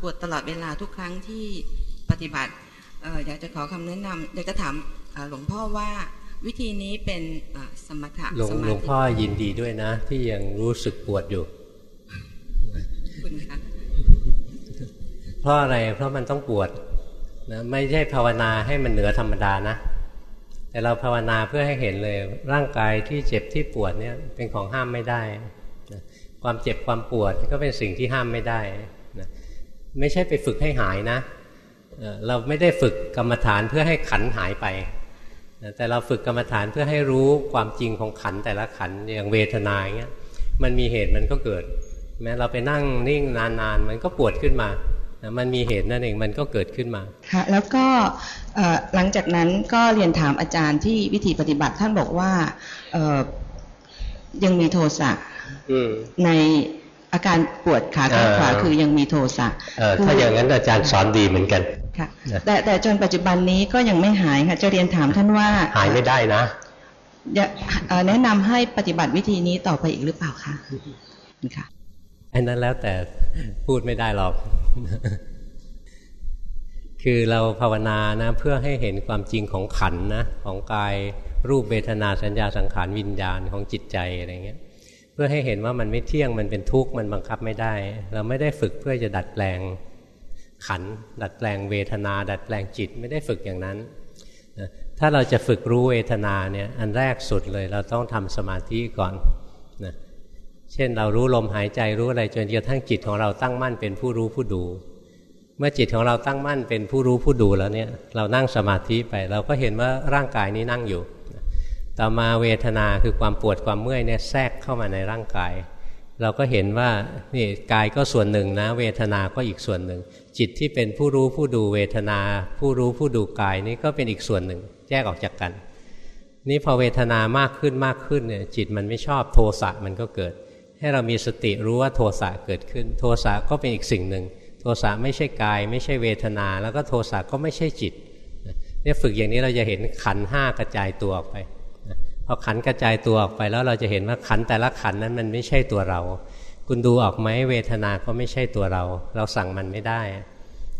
ปวดตลอดเวลาทุกครั้งที่ปฏิบัติอยากจะขอคำแนะนำอยากจะถามหลวงพ่อว่าวิธีนี้เป็นสมถะหลวงหลวงพ่อยินดีด้วยนะ ที่ยังรู้สึกปวดอยู่คุณคะเพราะอะไรเพราะมันต้องปวดนะไม่ใช่ภาวนาให้มันเหนือธรรมดานะ แต่เราภาวนาเพื่อให้เห็นเลย ร่างกายที่เจ็บที่ปวดเนี่ยเป็นของห้ามไม่ได้ ความเจ็บความปวดก็เป็นสิ่งที่ห้ามไม่ได้ ไม่ใช่ไปฝึกให้หายนะเราไม่ได้ฝึกกรรมฐานเพื่อให้ขันหายไป แต่เราฝึกกรรมฐานเพื่อให้รู้ความจริงของขันแต่ละขันอย่างเวทนาอย่างเงี้ยมันมีเหตุมันก็เกิด แม้เราไปนั่งนิ่งนานๆ มันก็ปวดขึ้นมามันมีเหตุนั่นเองมันก็เกิดขึ้นมาค่ะแล้วก็หลังจากนั้นก็เรียนถามอาจารย์ที่วิธีปฏิบัติท่านบอกว่ายังมีโทสะใน อาการปวดขาข้างขวาคือยังมีโทสะถ้าอย่างนั้นอาจารย์สอนดีเหมือนกันค่ะแต่แต่จนปัจจุบันนี้ก็ยังไม่หายค่ะจะเรียนถามท่านว่าหายไม่ได้นะแนะนำให้ปฏิบัติวิธีนี้ต่อไปอีกหรือเปล่าคะค่ะอันนั้นแล้วแต่พูดไม่ได้หรอก คือเราภาวนานะ เพื่อให้เห็นความจริงของขันนะ ของกายรูปเวทนาสัญญาสังขารวิญญาณของจิตใจอะไรเงี้ย พื่อให้เห็นว่ามันไม่เที่ยงมันเป็นทุกข์มันบังคับไม่ได้ เราไม่ได้ฝึกเพื่อจะดัดแปลงขัน ดัดแปลงเวทนา ดัดแปลงจิตไม่ได้ฝึกอย่างนั้นถ้าเราจะฝึกรู้เวทนาเนี่ยอันแรกสุดเลยเราต้องทำสมาธิก่อนนะเช่นเรารู้ลมหายใจรู้อะไรจนกระทั่งจิตของเราตั้งมั่นเป็นผู้รู้ผู้ดู เมื่อจิตของเราตั้งมั่นเป็นผู้รู้ผู้ดูแล้วเนี่ยเรานั่งสมาธิไป เราก็เห็นว่าร่างกายนี้นั่งอยู่ ต่อมาเวทนาคือความปวดความเมื่อยเนี่ยแทรกเข้ามาในร่างกาย เราก็เห็นว่านี่กายก็ส่วนหนึ่งนะ เวทนาก็อีกส่วนหนึ่ง จิตที่เป็นผู้รู้ผู้ดูเวทนา ผู้รู้ผู้ดูกายนี่ก็เป็นอีกส่วนหนึ่ง แยกออกจากกัน นี่พอเวทนามากขึ้นมากขึ้นเนี่ยจิตมันไม่ชอบโทสะมันก็เกิด ให้เรามีสติรู้ว่าโทสะเกิดขึ้น โทสะก็เป็นอีกสิ่งหนึ่ง โทสะไม่ใช่กาย ไม่ใช่เวทนา แล้วก็โทสะก็ไม่ใช่จิตเนี่ยฝึกอย่างนี้เราจะเห็นขันห้ากระจายตัวออกไป อขันกระจายตัวออกไปแล้วเราจะเห็นว่าขันแต่ละขันนั้นมันไม่ใช่ตัวเรา คุณดูออกไหมเวทนาก็ไม่ใช่ตัวเรา เราสั่งมันไม่ได้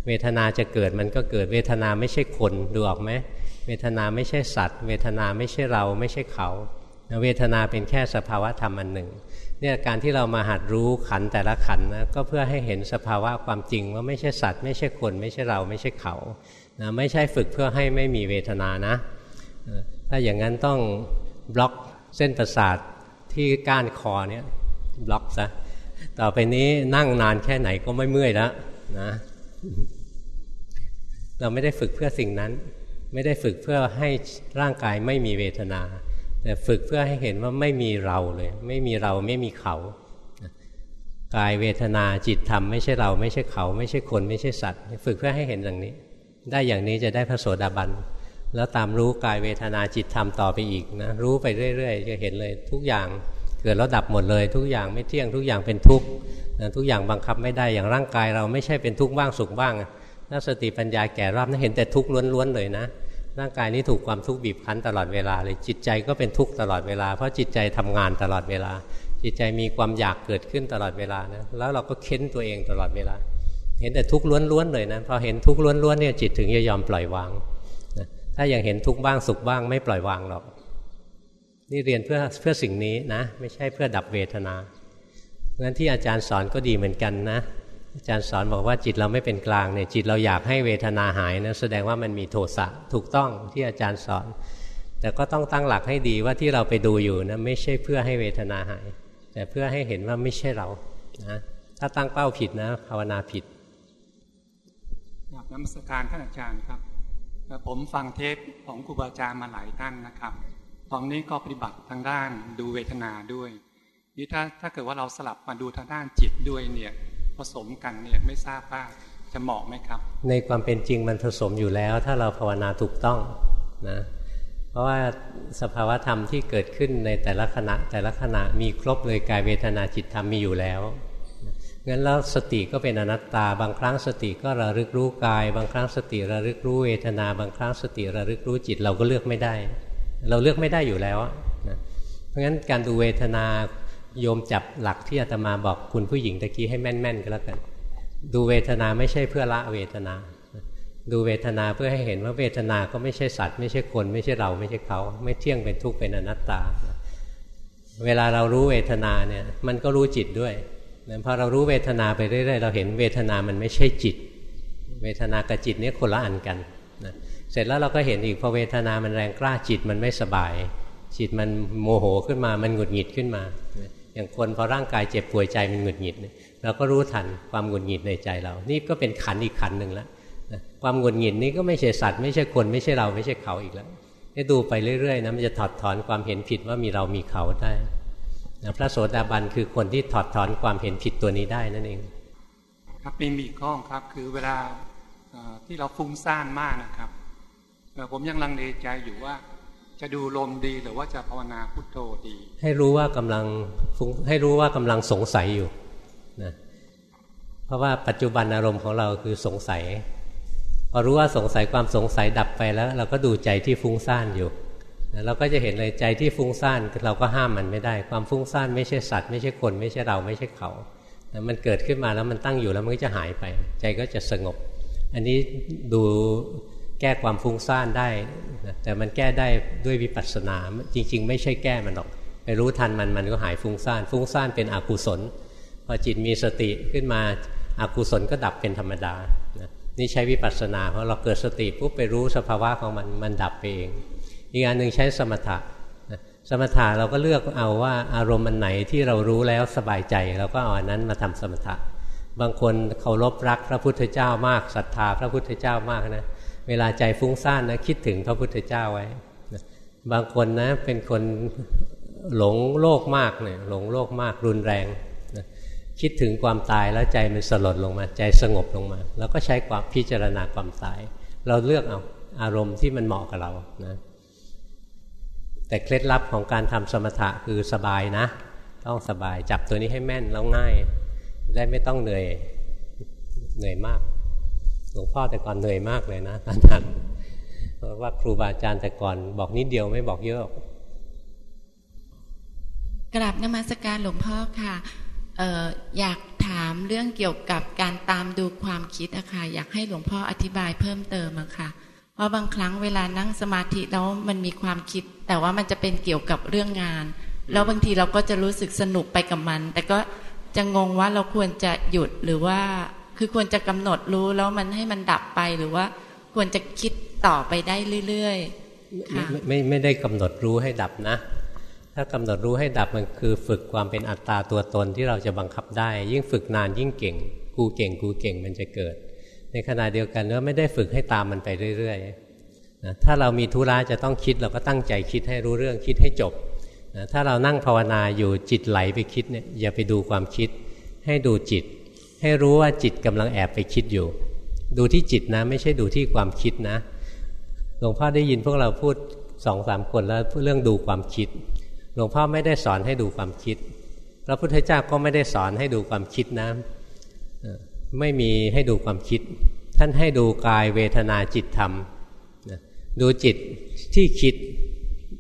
เวทนาจะเกิดมันก็เกิดเวทนาไม่ใช่คนดูออกไหมเวทนาไม่ใช่สัตว์ เวทนาไม่ใช่เราไม่ใช่เขาเวทนาเป็นแค่สภาวะธรรมอันหนึ่งเนี่ยการที่เรามาหัดรู้ขันแต่ละขันนะก็เพื่อให้เห็นสภาวะความจริงว่าไม่ใช่สัตว์ ไม่ใช่คนไม่ใช่เราไม่ใช่เขานะไม่ใช่ฝึกเพื่อให้ไม่มีเวทนานะ ถ้าอย่างนั้นต้อง บล็อกเส้นประสาทที่ก้านคอเนี่ยบล็อกซะต่อไปนี้นั่งนานแค่ไหนก็ไม่เมื่อยแล้วนะเราไม่ได้ฝึกเพื่อสิ่งนั้น ไม่ได้ฝึกเพื่อให้ร่างกายไม่มีเวทนา แต่ฝึกเพื่อให้เห็นว่าไม่มีเราเลย ไม่มีเราไม่มีเขากายเวทนาจิตธรรมไม่ใช่เราไม่ใช่เขา ไม่ใช่คนไม่ใช่สัตว์ ฝึกเพื่อให้เห็นอย่างนี้ ได้อย่างนี้จะได้พระโสดาบัน แล้วตามรู้กายเวทนาจิตธรรมต่อไปอีกนะรู้ไปเรื่อย ๆ จะเห็นเลยทุกอย่างเกิดแล้วดับหมดเลย ทุกอย่างไม่เที่ยงทุกอย่างเป็นทุกข์ทุกอย่างบังคับไม่ได้อย่างร่างกายเราไม่ใช่เป็นทุกข์บ้างสุขบ้างถ้าสติปัญญาแก่รอบนั้นเห็นแต่ทุกข์ล้วนๆเลยนะ ร่างกายนี้ถูกความทุกข์บีบคั้นตลอดเวลาเลยจิตใจก็เป็นทุกข์ตลอดเวลา เพราะจิตใจทำงานตลอดเวลา จิตใจมีความอยากเกิดขึ้นตลอดเวลานะแล้วเราก็เค้นตัวเองตลอดเวลา เห็นแต่ทุกข์ล้วนๆเลยนะพอเห็นทุกข์ล้วนๆเนี่ยจิตถึงจะยอมปล่อยวาง ถ้ายังเห็นทุกข์บ้างสุขบ้างไม่ปล่อยวางหรอก นี่เรียนเพื่อเพื่อสิ่งนี้นะ ไม่ใช่เพื่อดับเวทนางั้นที่อาจารย์สอนก็ดีเหมือนกันนะ อาจารย์สอนบอกว่าจิตเราไม่เป็นกลางเนี่ยจิตเราอยากให้เวทนาหายนะแสดงว่ามันมีโทสะถูกต้องที่อาจารย์สอน แต่ก็ต้องตั้งหลักให้ดีว่าที่เราไปดูอยู่นะไม่ใช่เพื่อให้เวทนาหาย แต่เพื่อให้เห็นว่าไม่ใช่เรานะถ้าตั้งเป้าผิดนะภาวนาผิดอยากนมัสการท่านอาจารย์ครับ ผมฟังเทปของครูบาอาจารย์มาหลายท่านนะครับตอนนี้ก็ปฏิบัติทางด้านดูเวทนาด้วยนี่ถ้าถ้าเกิดว่าเราสลับมาดูทางด้านจิตด้วยเนี่ยผสมกันเนี่ยไม่ทราบว่าจะเหมาะไหมครับ ในความเป็นจริงมันผสมอยู่แล้ว ถ้าเราภาวนาถูกต้องนะเพราะว่าสภาวธรรมที่เกิดขึ้นในแต่ละขณะแต่ละขณะมีครบเลยกายเวทนาจิตธรรมมีอยู่แล้ว งั้นแล้วสติก็เป็นอนัตตา บางครั้งสติก็ระลึกรู้กาย บางครั้งสติระลึกรู้เวทนา บางครั้งสติระลึกรู้จิตเราก็เลือกไม่ได้ เราเลือกไม่ได้อยู่แล้วนะเพราะงั้นการดูเวทนาโยมจับหลักที่อาตมาบอกคุณผู้หญิงตะกี้ให้แม่นๆก็แล้วกัน ดูเวทนาไม่ใช่เพื่อละเวทนา ดูเวทนาเพื่อให้เห็นว่าเวทนาก็ไม่ใช่สัตว์ ไม่ใช่คนไม่ใช่เราไม่ใช่เขา ไม่เที่ยงเป็นทุกข์เป็นอนัตตา เวลาเรารู้เวทนาเนี่ยมันก็รู้จิตด้วย พอเรารู้เวทนาไปเรื่อยๆเราเห็นเวทนามันไม่ใช่จิต เวทนากับจิตนี่คนละอันกันนะเสร็จแล้วเราก็เห็นอีกพอเวทนามันแรงกล้าจิตมันไม่สบาย จิตมันโมโหขึ้นมามันหงุดหงิดขึ้นมา อย่างคนพอร่างกายเจ็บป่วยใจมันหงุดหงิดเราก็รู้ทันความหงุดหงิดในใจเรา นี่ก็เป็นขันอีกขันหนึ่งแล้วความหงุดหงิดนี้ก็ไม่ใช่สัตว์ ไม่ใช่คนไม่ใช่เราไม่ใช่เขาอีกแล้วให้ดูไปเรื่อยๆนะมันจะถอดถอนความเห็นผิดว่ามีเรามีเขาได้ พระโสดาบันคือคนที่ถอดถอนความเห็นผิดตัวนี้ได้นั่นเอง ครับมีมีข้อครับคือเวลาที่เราฟุ้งซ่านมากนะครับผมยังลังเลใจอยู่ว่า จะดูลมดีหรือว่าจะภาวนาพุทโธดี ให้รู้ว่ากำลังฟุ้งให้รู้ว่ากำลังสงสัยอยู่นะเพราะว่าปัจจุบันอารมณ์ของเราคือสงสัยพอรู้ว่าสงสัยความสงสัยดับไปแล้ว เราก็ดูใจที่ฟุ้งซ่านอยู่ เราก็จะเห็นเลยใจที่ฟุ้งซ่านเราก็ห้ามมันไม่ได้ ความฟุ้งซ่านไม่ใช่สัตว์ไม่ใช่คนไม่ใช่เราไม่ใช่เขามันเกิดขึ้นมาแล้วมันตั้งอยู่แล้วมันก็จะหายไป ใจก็จะสงบ อันนี้ดูแก้ความฟุ้งซ่านได้แต่มันแก้ได้ด้วยวิปัสสนาจริง ๆ ไม่ใช่แก้มันหรอก ไปรู้ทันมันมันก็หายฟุ้งซ่าน ฟุ้งซ่านเป็นอกุศล พอจิตมีสติขึ้นมาอากุศลก็ดับเป็นธรรมดานี่ใช้วิปัสสนาเพราะเราเกิดสติปุ๊บไปรู้สภาวะของมันมันดับไปเอง อีกอันหนึ่งใช้สมถะสมถะเราก็เลือกเอาว่าอารมณ์อันไหนที่เรารู้แล้วสบายใจ เราก็เอาอันนั้นมาทำสมถะ บางคนเคารพรักพระพุทธเจ้ามากศรัทธาพระพุทธเจ้ามากนะเวลาใจฟุ้งซ่านนะคิดถึงพระพุทธเจ้าไว้ บางคนนะเป็นคนหลงโลกมากเนี่ยหลงโลกมากรุนแรงนะคิดถึงความตายแล้วใจมันสลดลงมา ใจสงบลงมา แล้วก็ใช้ความพิจารณาความตาย เราเลือกเอาอารมณ์ที่มันเหมาะกับเรานะ แต่เคล็ดลับของการทำสมถะคือสบายนะ ต้องสบายจับตัวนี้ให้แม่นแล้วง่าย ได้ไม่ต้องเหนื่อยเหนื่อยมาก หลวงพ่อแต่ก่อนเหนื่อยมากเลยนะตอนนั้นเพราะว่าครูบาอาจารย์แต่ก่อนบอกนิดเดียวไม่บอกเยอะกราบนมัสการหลวงพ่อค่ะอออยากถามเรื่องเกี่ยวกับการตามดูความคิดอะค่ะอยากให้หลวงพ่ออธิบายเพิ่มเติมอะค่ะ เพราะบางครั้งเวลานั่งสมาธิแล้วมันมีความคิด แต่ว่ามันจะเป็นเกี่ยวกับเรื่องงาน แล้วบางทีเราก็จะรู้สึกสนุกไปกับมัน แต่ก็จะงงว่าเราควรจะหยุดหรือว่าคือควรจะกำหนดรู้แล้วมันให้มันดับไปหรือว่าควรจะคิดต่อไปได้เรื่อยๆค่ะไม่ไม่ได้กำหนดรู้ให้ดับนะ ถ้ากำหนดรู้ให้ดับมันคือฝึกความเป็นอัตตาตัวตนที่เราจะบังคับได้ ยิ่งฝึกนานยิ่งเก่ง กูเก่งกูเก่งมันจะเกิด ในขณะเดียวกันก็ไม่ได้ฝึกให้ตามมันไปเรื่อยๆนะถ้าเรามีธุระจะต้องคิดเราก็ตั้งใจคิดให้รู้เรื่องคิดให้จบนะถ้าเรานั่งภาวนาอยู่จิตไหลไปคิดเนี่ยอย่าไปดูความคิด ให้ดูจิต ให้รู้ว่าจิตกำลังแอบไปคิดอยู่ ดูที่จิตนะ ไม่ใช่ดูที่ความคิดนะหลวงพ่อได้ยินพวกเราพูดสองสามคนแล้วเรื่องดูความคิดหลวงพ่อไม่ได้สอนให้ดูความคิดพระพุทธเจ้าก็ไม่ได้สอนให้ดูความคิดนะ ไม่มีให้ดูความคิด ท่านให้ดูกายเวทนาจิตธรรมดูจิตที่คิด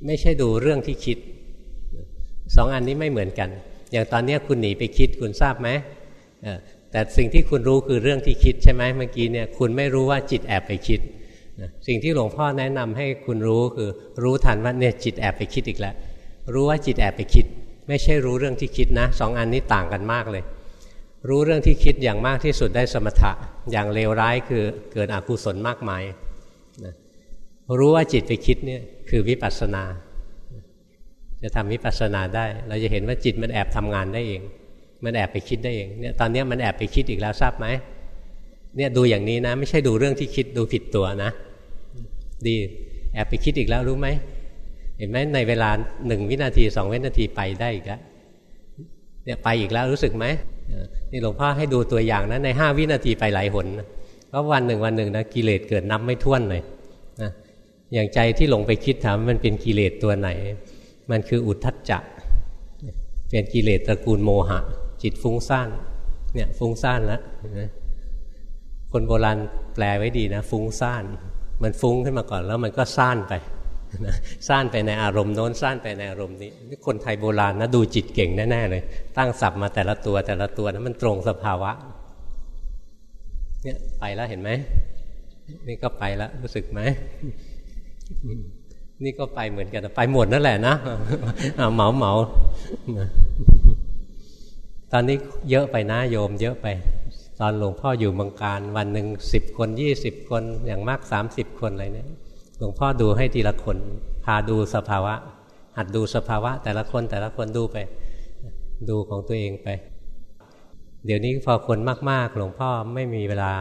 ไม่ใช่ดูเรื่องที่คิดสองอันนี้ไม่เหมือนกัน อย่างตอนนี้คุณหนีไปคิดคุณทราบไหมแต่สิ่งที่คุณรู้คือเรื่องที่คิดใช่ไหมเมื่อกี้เนี่ยคุณไม่รู้ว่าจิตแอบไปคิดสิ่งที่หลวงพ่อแนะนำให้คุณรู้คือรู้ทันว่าเนี่ยจิตแอบไปคิดอีกแล้วรู้ว่าจิตแอบไปคิด ไม่ใช่รู้เรื่องที่คิดนะสองอันนี้ต่างกันมากเลย รู้เรื่องที่คิดอย่างมากที่สุดได้สมถะ อย่างเลวร้ายคือเกิดอกุศลมากมายรู้ว่าจิตไปคิดเนี่ยคือวิปัสสนา จะทำวิปัสสนาได้ เราจะเห็นว่าจิตมันแอบทำงานได้เอง มันแอบไปคิดได้เองเนี่ยตอนนี้มันแอบไปคิดอีกแล้วทราบไหมเนี่ยดูอย่างนี้นะ ไม่ใช่ดูเรื่องที่คิดดูผิดตัวนะ ดีแอบไปคิดอีกแล้วรู้ไหมเห็นไหมในเวลาหนึ่งวินาทีสองวินาทีไปได้อีกแล้วเนี่ยไปอีกแล้วรู้สึกไหม นี่หลวงพ่อให้ดูตัวอย่างนะในห้าวินาทีไปหลายหนเพราะวันหนึ่งวันหนึ่งนะกิเลสเกิดนับไม่ถ้วนเลยนะอย่างใจที่หลงไปคิดถามมันเป็นกิเลสตัวไหน มันคืออุทธัจจะเป็นกิเลสตระกูลโมหะ จิตฟุ้งซ่านเนี่ยฟุ้งซ่านแล้วคนโบราณแปลไว้ดีนะ ฟุ้งซ่าน มันฟุ้งขึ้นมาก่อนแล้วมันก็ซ่านไป ซ่านไปในอารมณ์โน้นซ่านไปในอารมณ์นี้นี่คนไทยโบราณนะดูจิตเก่งแน่ๆเลย ตั้งศัพท์มาแต่ละตัวแต่ละตัวนะมันตรงสภาวะ เนี่ยไปแล้วเห็นไหมนี่ก็ไปแล้วรู้สึกไหมนี่ก็ไปเหมือนกันไปหมดนั่นแหละนะเหมาเหมาตอนนี้เยอะไปนะโยม เยอะไป ตอนหลวงพ่ออยู่เมืองการ วันหนึ่งสิบคนยี่สิบคนอย่างมากสามสิบคนอะไรเนี่ย หลวงพ่อดูให้ทีละคนพาดูสภาวะ หัดดูสภาวะ แต่ละคนแต่ละคนดูไป ดูของตัวเองไป เดี๋ยวนี้พอคนมาก ๆ หลวงพ่อไม่มีเวลา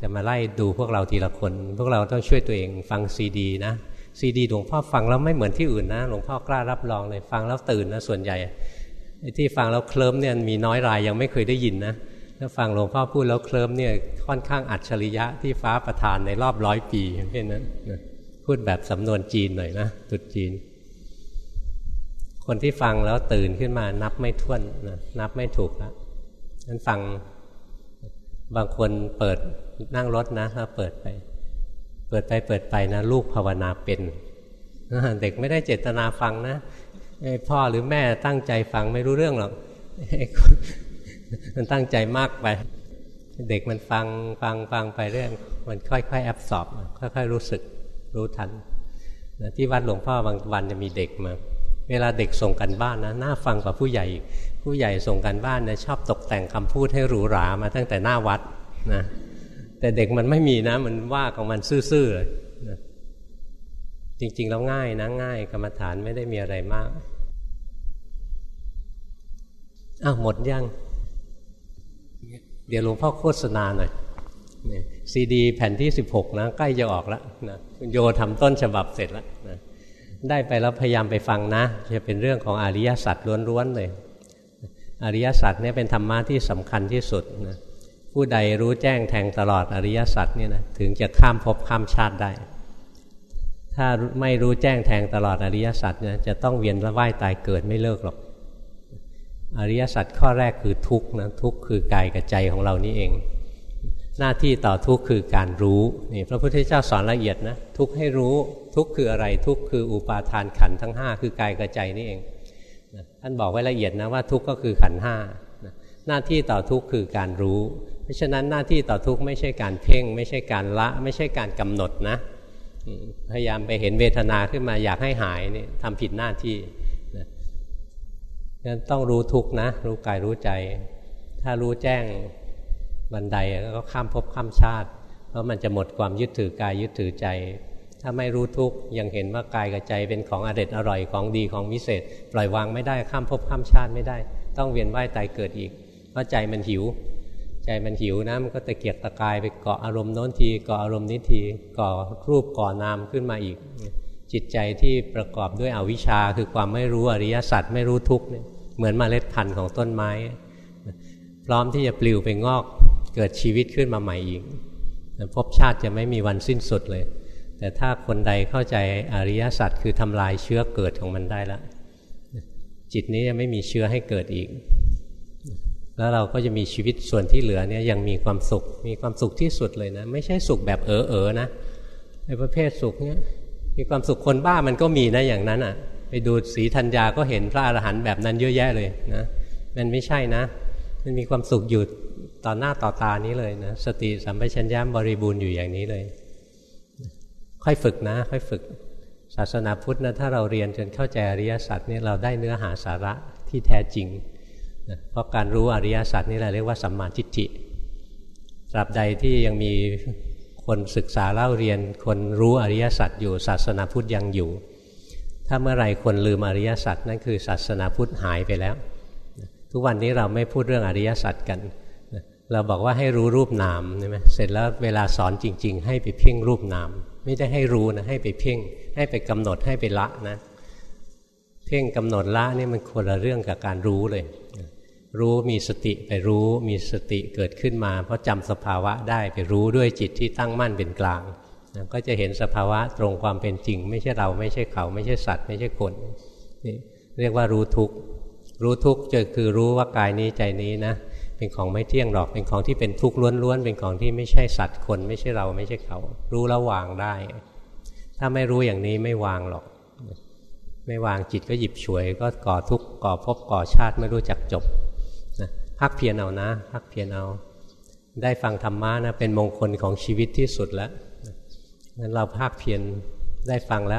จะมาไล่ดูพวกเราทีละคน พวกเราต้องช่วยตัวเองฟังซีดีนะซีดีหลวงพ่อฟังแล้วไม่เหมือนที่อื่นนะ หลวงพ่อกล้ารับรองเลยฟังแล้วตื่นนะส่วนใหญ่ที่ฟังแล้วเคลิ้มเนี่ยมีน้อยรายยังไม่เคยได้ยินนะถ้าฟังหลวงพ่อพูดแล้วเคลิ้มเนี่ยค่อนข้างอัจฉริยะที่ฟ้าประทานในรอบร้อยปีเช่นนั้น พูดแบบสำนวนจีนหน่อยนะตุดจีน คนที่ฟังแล้วตื่นขึ้นมานับไม่ถ้วนนะนับไม่ถูกล้วนั้นฟังบางคนเปิดนั่งรถนะถ้าเปิดไป เปิดไปเปิดไปนะลูกภาวนาเป็นเด็กไม่ได้เจตนาฟังนะไอพ่อหรือแม่ตั้งใจฟังไม่รู้เรื่องหรอกมันตั้งใจมากไป เด็กมันฟังฟังฟังไปเรื่อง มันค่อยๆแอบสอบค่อยๆรู้สึก รู้ทันที่วัดหลวงพ่อบางวันจะมีเด็กมา เวลาเด็กส่งกันบ้านนะน่าฟังกว่าผู้ใหญ่ ผู้ใหญ่ส่งกันบ้านนะชอบตกแต่งคำพูดให้หรูหรามาตั้งแต่หน้าวัดนะแต่เด็กมันไม่มีนะ มันว่าของมันซื่อๆเลยนะจริง ๆ แล้วง่ายนะง่ายกรรมฐานไม่ได้มีอะไรมากอ้าวหมดยัง เดี๋ยวหลวงพ่อโฆษณาหน่อย ซีดีแผ่นที่สิบหกนะ ใกล้จะออกแล้วนะโยทำต้นฉบับเสร็จแล้วนะได้ไปแล้วพยายามไปฟังนะ จะเป็นเรื่องของอริยสัจล้วนๆเลย อริยสัจเนี่ยเป็นธรรมะที่สำคัญที่สุดนะผู้ใดรู้แจ้งแทงตลอดอริยสัจเนี่ยนะถึงจะข้ามภพข้ามชาติได้ ถ้าไม่รู้แจ้งแทงตลอดอริยสัจเนี่ยจะต้องเวียนว่ายตายเกิดไม่เลิกหรอก อริยสัจข้อแรกคือทุกข์นะทุกข์คือกายกับใจของเรานี่เอง หน้าที่ต่อทุกข์คือการรู้นี่พระพุทธเจ้าสอนละเอียดนะทุกข์ให้รู้ทุกข์คืออะไรทุกข์คืออุปาทานขันทั้งห้าคือกายกับใจนี่เองท่านบอกไว้ละเอียดนะว่าทุกข์ก็คือขันห้าหน้าที่ต่อทุกข์คือการรู้ เพราะฉะนั้นหน้าที่ต่อทุกข์ไม่ใช่การเพ่ง ไม่ใช่การละ ไม่ใช่การกำหนดนะ พยายามไปเห็นเวทนาขึ้นมาอยากให้หายนี่ทำผิดหน้าที่นั้นต้องรู้ทุกข์นะ รู้กายรู้ใจ ถ้ารู้แจ้ง บันไดก็ข้ามภพข้ามชาติ เพราะมันจะหมดความยึดถือกายยึดถือใจ ถ้าไม่รู้ทุกยังเห็นว่ากายกับใจเป็นของอร็ดอร่อยของดีของวิเศษ ปล่อยวางไม่ได้ข้ามภพข้ามชาติไม่ได้ ต้องเวียนว่ายตายเกิดอีก เพราะใจมันหิว ใจมันหิวนะมันก็ตะเกียกตะกายไปเกาะอารมณ์โน้นทีเกาะอารมณ์นี้ทีก่อรูปก่อนามขึ้นมาอีก จิตใจที่ประกอบด้วยอวิชชาคือความไม่รู้อริยสัจไม่รู้ทุกเนี่ยเหมือนมเมล็ดพันธุ์ของต้นไม้ พร้อมที่จะปลิวไปงอก เกิดชีวิตขึ้นมาใหม่อีกภพชาติจะไม่มีวันสิ้นสุดเลย แต่ถ้าคนใดเข้าใจอริยสัจคือทำลายเชื้อเกิดของมันได้แล้วจิตนี้จะไม่มีเชื้อให้เกิดอีก แล้วเราก็จะมีชีวิตส่วนที่เหลือเนี่ยยังมีความสุข มีความสุขที่สุดเลยนะ ไม่ใช่สุขแบบเออเออนะในประเภทสุขเนี่ยมีความสุขคนบ้ามันก็มีนะอย่างนั้นอะ ไปดูสีธัญญาก็เห็นพระอรหันต์แบบนั้นเยอะแยะเลยนะ มันไม่ใช่นะ มันมีความสุขอยู่ ต่อหน้าต่อตานี้เลยนะสติสัมปชัญญะบริบูรณ์อยู่อย่างนี้เลย ค่อยฝึกนะ ค่อยฝึก ศาสนาพุทธนะถ้าเราเรียนจนเข้าใจอริยสัจนี่เราได้เนื้อหาสาระที่แท้จริงนะเพราะการรู้อริยสัจนี่แหละเรียกว่าสัมมาทิฏฐิตราบใดที่ยังมีคนศึกษาเล่าเรียน คนรู้อริยสัจอยู่ศาสนาพุทธยังอยู่ ถ้าเมื่อไรคนลืมอริยสัจนั่นคือศาสนาพุทธหายไปแล้ว ทุกวันนี้เราไม่พูดเรื่องอริยสัจกัน เราบอกว่าให้รู้รูปนามใช่ไหมเสร็จแล้วเวลาสอนจริง ๆ ให้ไปเพ่งรูปนาม ไม่ได้ให้รู้นะให้ไปเพ่ง ให้ไปกำหนดให้ไปละนะ เพ่งกำหนดละนี่มันคนละเรื่องกับการรู้เลย รู้มีสติไปรู้ มีสติเกิดขึ้นมา เพราะจำสภาวะได้ไปรู้ด้วยจิตที่ตั้งมั่นเป็นกลางนะก็จะเห็นสภาวะตรงความเป็นจริง ไม่ใช่เราไม่ใช่เขา ไม่ใช่สัตว์ ไม่ใช่คนนี่เรียกว่ารู้ทุกรู้ทุกข์จะคือรู้ว่ากายนี้ใจนี้นะ เป็นของไม่เที่ยงหรอก เป็นของที่เป็นทุกข์ล้วนๆ เป็นของที่ไม่ใช่สัตว์คน ไม่ใช่เราไม่ใช่เขา รู้แล้ววางได้ ถ้าไม่รู้อย่างนี้ไม่วางหรอก ไม่วางจิตก็หยิบฉวย ก็ก่อทุกข์ก่อภพก่อชาติไม่รู้จักจบนะพักเพียรเอานะพักเพียรเอา ได้ฟังธรรมะนะเป็นมงคลของชีวิตที่สุดแล้วงั้นเราภาคเพียรได้ฟังแล้ว